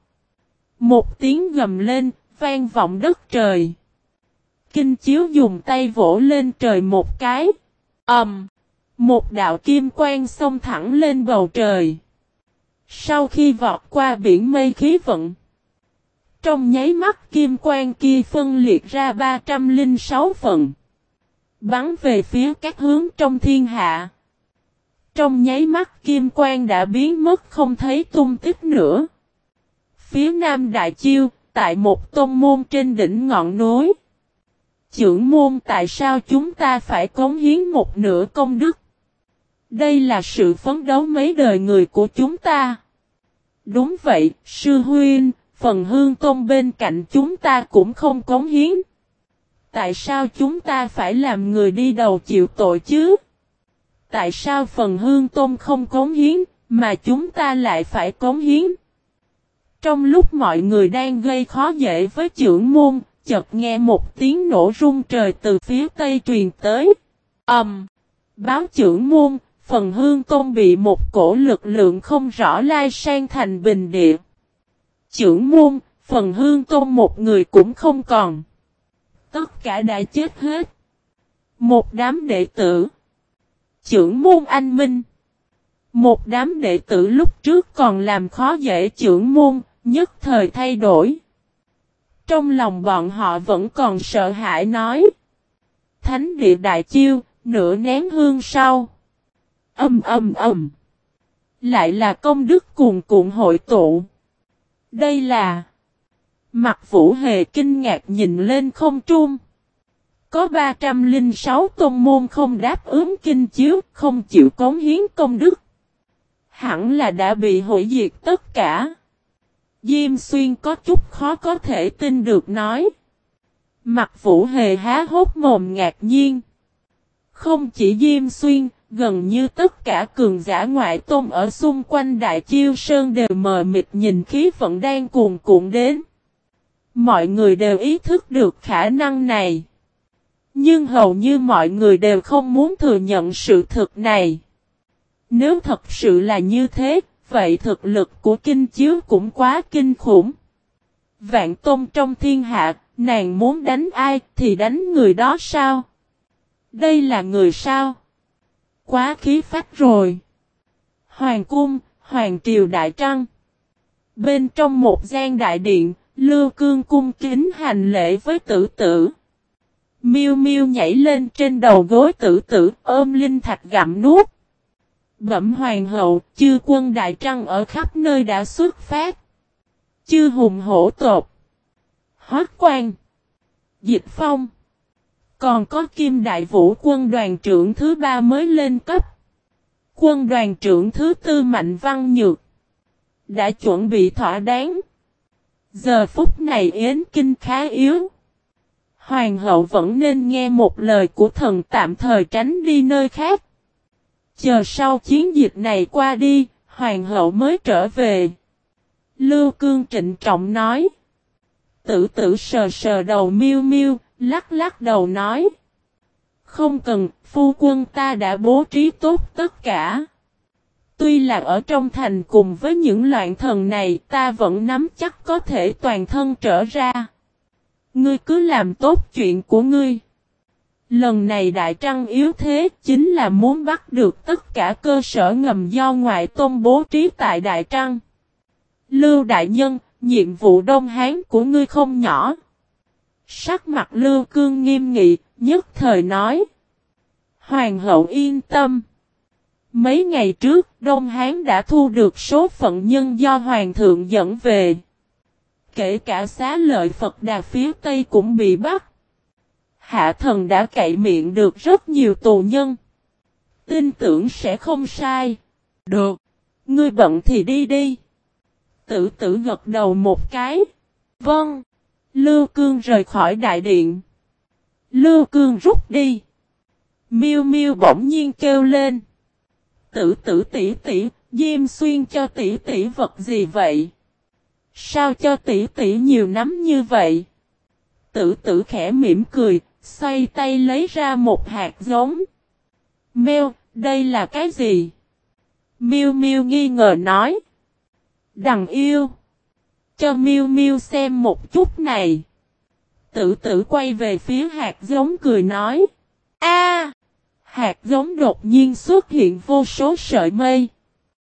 Một tiếng gầm lên, vang vọng đất trời. Kinh chiếu dùng tay vỗ lên trời một cái. ầm, um, Một đạo kim quang xông thẳng lên bầu trời. Sau khi vọt qua biển mây khí vận. Trong nháy mắt kim quang kia phân liệt ra 306 phần. Bắn về phía các hướng trong thiên hạ. Trong nháy mắt kim quang đã biến mất không thấy tung tích nữa. Phía nam đại chiêu, tại một tôn môn trên đỉnh ngọn núi. Chưởng môn tại sao chúng ta phải cống hiến một nửa công đức? Đây là sự phấn đấu mấy đời người của chúng ta. Đúng vậy, sư huynh, phần hương tôn bên cạnh chúng ta cũng không cống hiến. Tại sao chúng ta phải làm người đi đầu chịu tội chứ? Tại sao phần hương tôn không cống hiến, mà chúng ta lại phải cống hiến? Trong lúc mọi người đang gây khó dễ với trưởng môn, chợt nghe một tiếng nổ rung trời từ phía tây truyền tới. Ầm! Um, báo trưởng môn, phần hương tôn bị một cổ lực lượng không rõ lai sang thành bình địa. Trưởng môn, phần hương tôn một người cũng không còn. Tất cả đã chết hết. Một đám đệ tử. Trưởng môn anh minh. Một đám đệ tử lúc trước còn làm khó dễ trưởng môn, nhất thời thay đổi. Trong lòng bọn họ vẫn còn sợ hãi nói. Thánh địa đại chiêu, nửa nén hương sau. Âm âm âm. Lại là công đức cuồn cuộn hội tụ. Đây là... Mặt vũ hề kinh ngạc nhìn lên không trung. Có 306 tôn môn không đáp ứng kinh chiếu, không chịu cống hiến công đức. Hẳn là đã bị hủy diệt tất cả. Diêm xuyên có chút khó có thể tin được nói. Mặt vũ hề há hốt mồm ngạc nhiên. Không chỉ Diêm Xuyên, gần như tất cả cường giả ngoại tôn ở xung quanh Đại Chiêu Sơn đều mờ mịt nhìn khí vận đang cuồn cuộn đến. Mọi người đều ý thức được khả năng này. Nhưng hầu như mọi người đều không muốn thừa nhận sự thật này. Nếu thật sự là như thế, vậy thực lực của kinh chiếu cũng quá kinh khủng. Vạn tôn trong thiên hạ, nàng muốn đánh ai thì đánh người đó sao? Đây là người sao? Quá khí phách rồi. Hoàng cung, Hoàng triều đại trăng. Bên trong một gian đại điện, Lưu Cương cung kính hành lễ với tử tử. Miêu Miêu nhảy lên trên đầu gối tử tử, ôm linh thạch gặm nuốt. Bẩm hoàng hậu, chư quân đại trăng ở khắp nơi đã xuất phát. Chư hùng hổ tột. Hoác quan. Dịch phong. Còn có kim đại vũ quân đoàn trưởng thứ ba mới lên cấp. Quân đoàn trưởng thứ tư mạnh văn nhược. Đã chuẩn bị thỏa đáng. Giờ phút này Yến Kinh khá yếu. Hoàng hậu vẫn nên nghe một lời của thần tạm thời tránh đi nơi khác. Chờ sau chiến dịch này qua đi, hoàng hậu mới trở về. Lưu Cương trịnh trọng nói. Tử tử sờ sờ đầu miêu miêu, lắc lắc đầu nói. Không cần, phu quân ta đã bố trí tốt tất cả. Tuy là ở trong thành cùng với những loạn thần này ta vẫn nắm chắc có thể toàn thân trở ra. Ngươi cứ làm tốt chuyện của ngươi. Lần này Đại Trăng yếu thế chính là muốn bắt được tất cả cơ sở ngầm do ngoại tôn bố trí tại Đại Trăng. Lưu Đại Nhân, nhiệm vụ Đông Hán của ngươi không nhỏ. Sắc mặt Lưu Cương nghiêm nghị, nhất thời nói. Hoàng hậu yên tâm. Mấy ngày trước, Đông Hán đã thu được số phận nhân do Hoàng thượng dẫn về. Kể cả xá lợi Phật Đà phía Tây cũng bị bắt. Hạ thần đã cậy miệng được rất nhiều tù nhân. Tin tưởng sẽ không sai. Được. Ngươi bận thì đi đi. Tử tử gật đầu một cái. Vâng. Lưu Cương rời khỏi đại điện. Lưu Cương rút đi. Miêu Miêu bỗng nhiên kêu lên. Tử tử tỷ tỷ, Diêm xuyên cho tỷ tỷ vật gì vậy? Sao cho tỷ tỷ nhiều nắm như vậy? Tử tử khẽ mỉm cười, xoay tay lấy ra một hạt giống. Mêu, đây là cái gì? Miêu Miêu nghi ngờ nói. Đằng yêu. Cho Miu Miu xem một chút này. Tử tử quay về phía hạt giống cười nói. A! hạt giống đột nhiên xuất hiện vô số sợi mây.